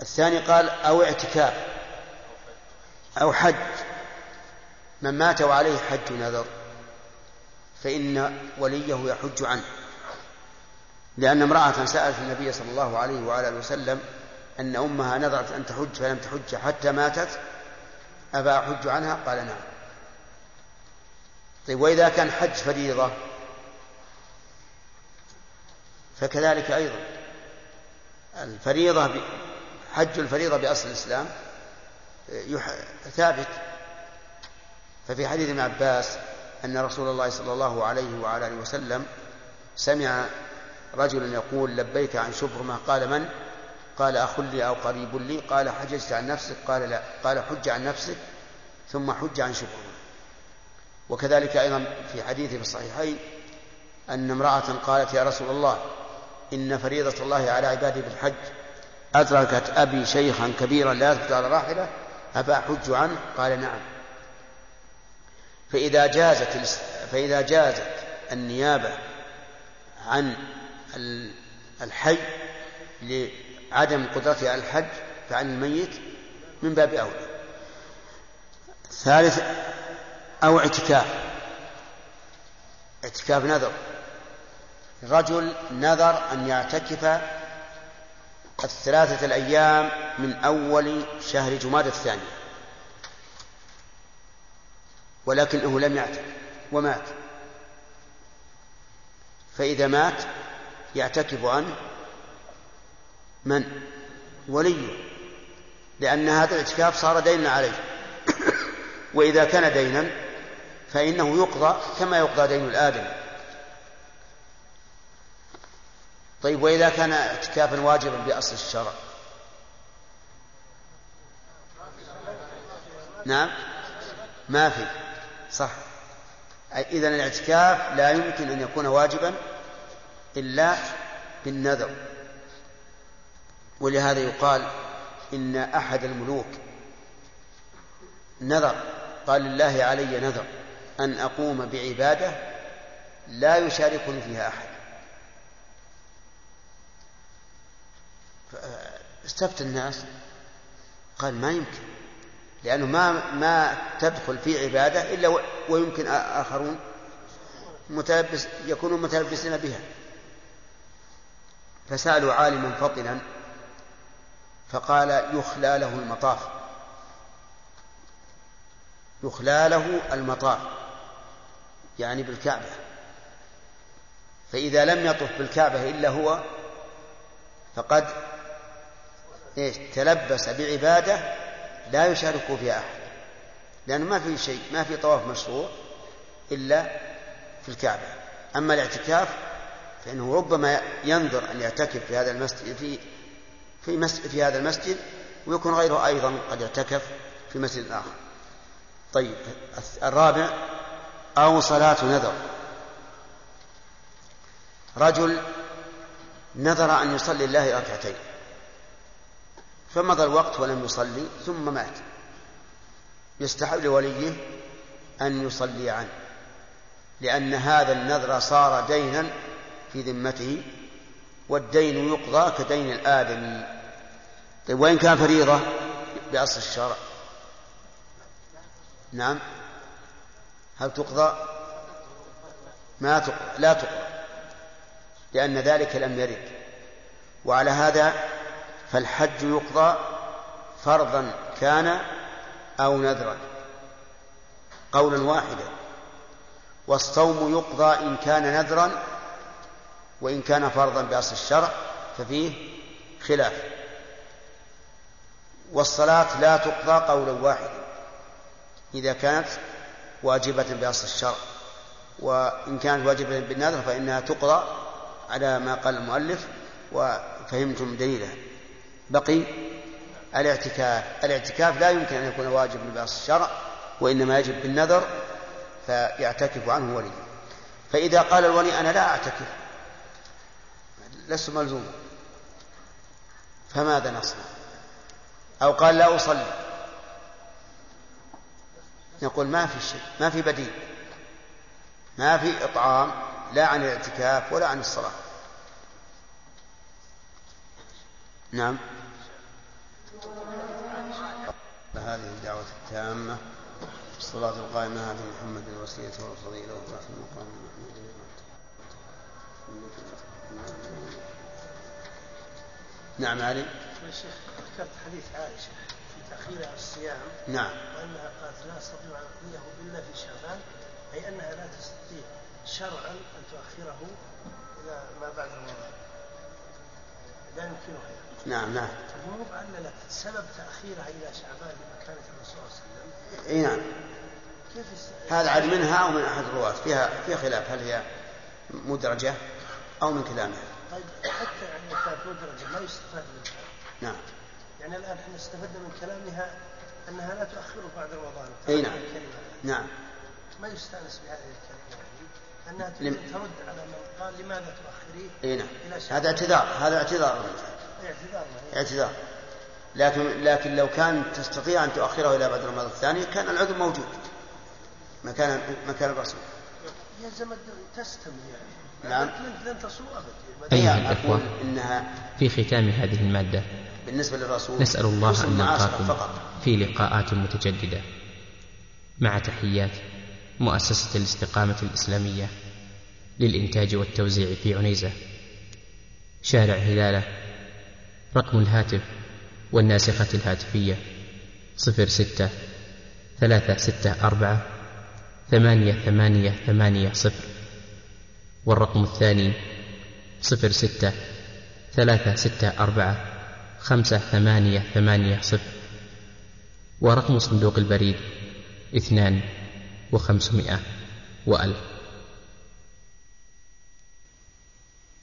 Speaker 2: الثاني قال أو اعتكاف. أو حج من مات وعليه حج نذر فإن وليه يحج عنه. لأن امرأة سألت النبي صلى الله عليه وعلى وسلم أن أمها نذرت أن تحج فلم تحج حتى ماتت أبا أحج عنها؟ قال نعم. طيب وإذا كان حج فريضة فكذلك أيضا. الفريضة حج الفريضة بأصل الإسلام ثابت ففي حديث ابن عباس أن رسول الله صلى الله عليه وعلى آله وسلم سمع رجلا يقول لبيك عن شبرمة قال من؟ قال أخ لي أو قريب لي. قال حججت عن نفسك؟ قال لا. قال حج عن نفسك ثم حج عن شبرمة وكذلك أيضا في حديث في الصحيحين أن امرأة قالت يا رسول الله إن فريضة الله على عباده بالحج أدركت أبي شيخا كبيرا لا يثبت على راحلة أفأحج عنه؟ قال نعم. فإذا جازت فإذا جازت النيابة عن الحي لعدم قدرته على الحج فعن الميت من باب أولى. ثالث أو اعتكاف. اعتكاف نذر. رجل نذر أن يعتكف الثلاثة الأيام من أول شهر جماد الثاني ولكنه لم يعتكف ومات. فإذا مات يعتكف عنه من؟ وليه؟ لأن هذا الاعتكاف صار دينا عليه. وإذا كان دينا فإنه يقضى كما يقضى دين الآدم طيب وإذا كان اعتكافا واجبا بأصل الشرع. نعم. ما في. صح. إذا الاعتكاف لا يمكن أن يكون واجبا إلا بالنذر. ولهذا يقال إن أحد الملوك نذر قال لله علي نذر أن أقوم بعبادة لا يشاركني فيها أحد. استفت الناس قال ما يمكن لأنه ما ما تدخل في عبادة إلا ويمكن آخرون متلبس يكونون متلبسين بها. فسألوا عالما فطنا فقال يخلى له المطاف. يخلى له المطاف يعني بالكعبة. فإذا لم يطف بالكعبة إلا هو فقد إيش؟ تلبس بعبادة لا يشارك فيها أحد. لأنه ما في شيء ما في طواف مشروع إلا في الكعبة. أما الاعتكاف فإنه ربما ينظر أن يعتكف في هذا المسجد في في, مسجد في هذا المسجد ويكون غيره أيضا قد اعتكف في مسجد آخر. طيب الرابع أو صلاة نذر. رجل نذر أن يصلي الله ركعتين. فمضى الوقت ولم يصلي ثم مات. يستحب لوليه أن يصلي عنه لأن هذا النذر صار دينا في ذمته والدين يقضى كدين الآدمي. طيب وإن كان فريضة؟ بأصل الشرع. نعم. هل تقضى؟ ما تقضى لا تقضى لأن ذلك لم يرد. وعلى هذا فالحج يقضى فرضا كان أو نذرا قولا واحدا. والصوم يقضى إن كان نذرا وإن كان فرضا بأصل الشرع ففيه خلاف. والصلاة لا تقضى قولا واحدا إذا كانت واجبة بأصل الشرع. وإن كانت واجبة بالنذر فإنها تقضى على ما قال المؤلف وفهمتم دليلها. بقي الاعتكاف. الاعتكاف لا يمكن أن يكون واجبا بأصل الشرع وإنما يجب بالنذر فيعتكف عنه ولي. فإذا قال الولي أنا لا أعتكف لست ملزوما. فماذا نصنع؟ أو قال لا أصلي. نقول ما في شيء ما في بديل ما في إطعام لا عن الاعتكاف ولا عن الصلاة. نعم. هذه الدعوة التامة الصلاة القائمة هذه محمد الوسيلة والفضيلة وبعث المقام المحمود نعم علي.
Speaker 4: شيخ ذكرت حديث عائشة في تأخير الصيام.
Speaker 2: نعم.
Speaker 4: وأنها قالت لا أستطيع أن أقضيه إلا في شعبان أي أنها لا تستطيع شرعا أن تؤخره إلى ما بعد رمضان. لا يمكنها
Speaker 2: نعم نعم.
Speaker 4: مو سبب تأخيرها إلى شعبان لمكانة الرسول صلى الله عليه وسلم.
Speaker 2: إي نعم.
Speaker 4: كيف
Speaker 2: هذا عاد منها أو من أحد الرواة؟ فيها فيها خلاف. هل هي مدرجة أو من كلامها؟
Speaker 4: طيب حتى يعني كانت مدرجة ما يستفاد منها.
Speaker 2: نعم.
Speaker 4: يعني الآن إحنا استفدنا من كلامها أنها لا تؤخره بعد رمضان
Speaker 2: أي نعم. نعم.
Speaker 4: ما يستأنس بهذه الكلمة؟ أنها
Speaker 2: لم-
Speaker 4: ترد على من قال لماذا تؤخريه؟
Speaker 2: اي نعم.
Speaker 4: إلى
Speaker 2: هذا اعتذار هذا اعتذار.
Speaker 4: اعتذار.
Speaker 2: اعتذار. لكن لكن لو كان تستطيع أن تؤخره إلى بعد رمضان الثاني كان العذر موجود. مكان مكان الرسول.
Speaker 4: يلزم تستمر يعني.
Speaker 2: نعم.
Speaker 4: لن, تصوم أبدا
Speaker 1: أيها الإخوة.
Speaker 2: إنها
Speaker 1: في ختام هذه المادة
Speaker 2: بالنسبة للرسول
Speaker 1: نسأل الله أن نلقاكم
Speaker 2: فقط.
Speaker 1: في لقاءات متجددة. مع تحيات مؤسسة الاستقامة الإسلامية للإنتاج والتوزيع في عنيزة. شارع هلالة رقم الهاتف والناسخة الهاتفية صفر ستة ثلاثة ستة أربعة ثمانية ثمانية ثمانية صفر. والرقم الثاني صفر ستة ثلاثة ستة أربعة خمسة ثمانية ثمانية صفر. ورقم صندوق البريد اثنان وخمسمائة وألف.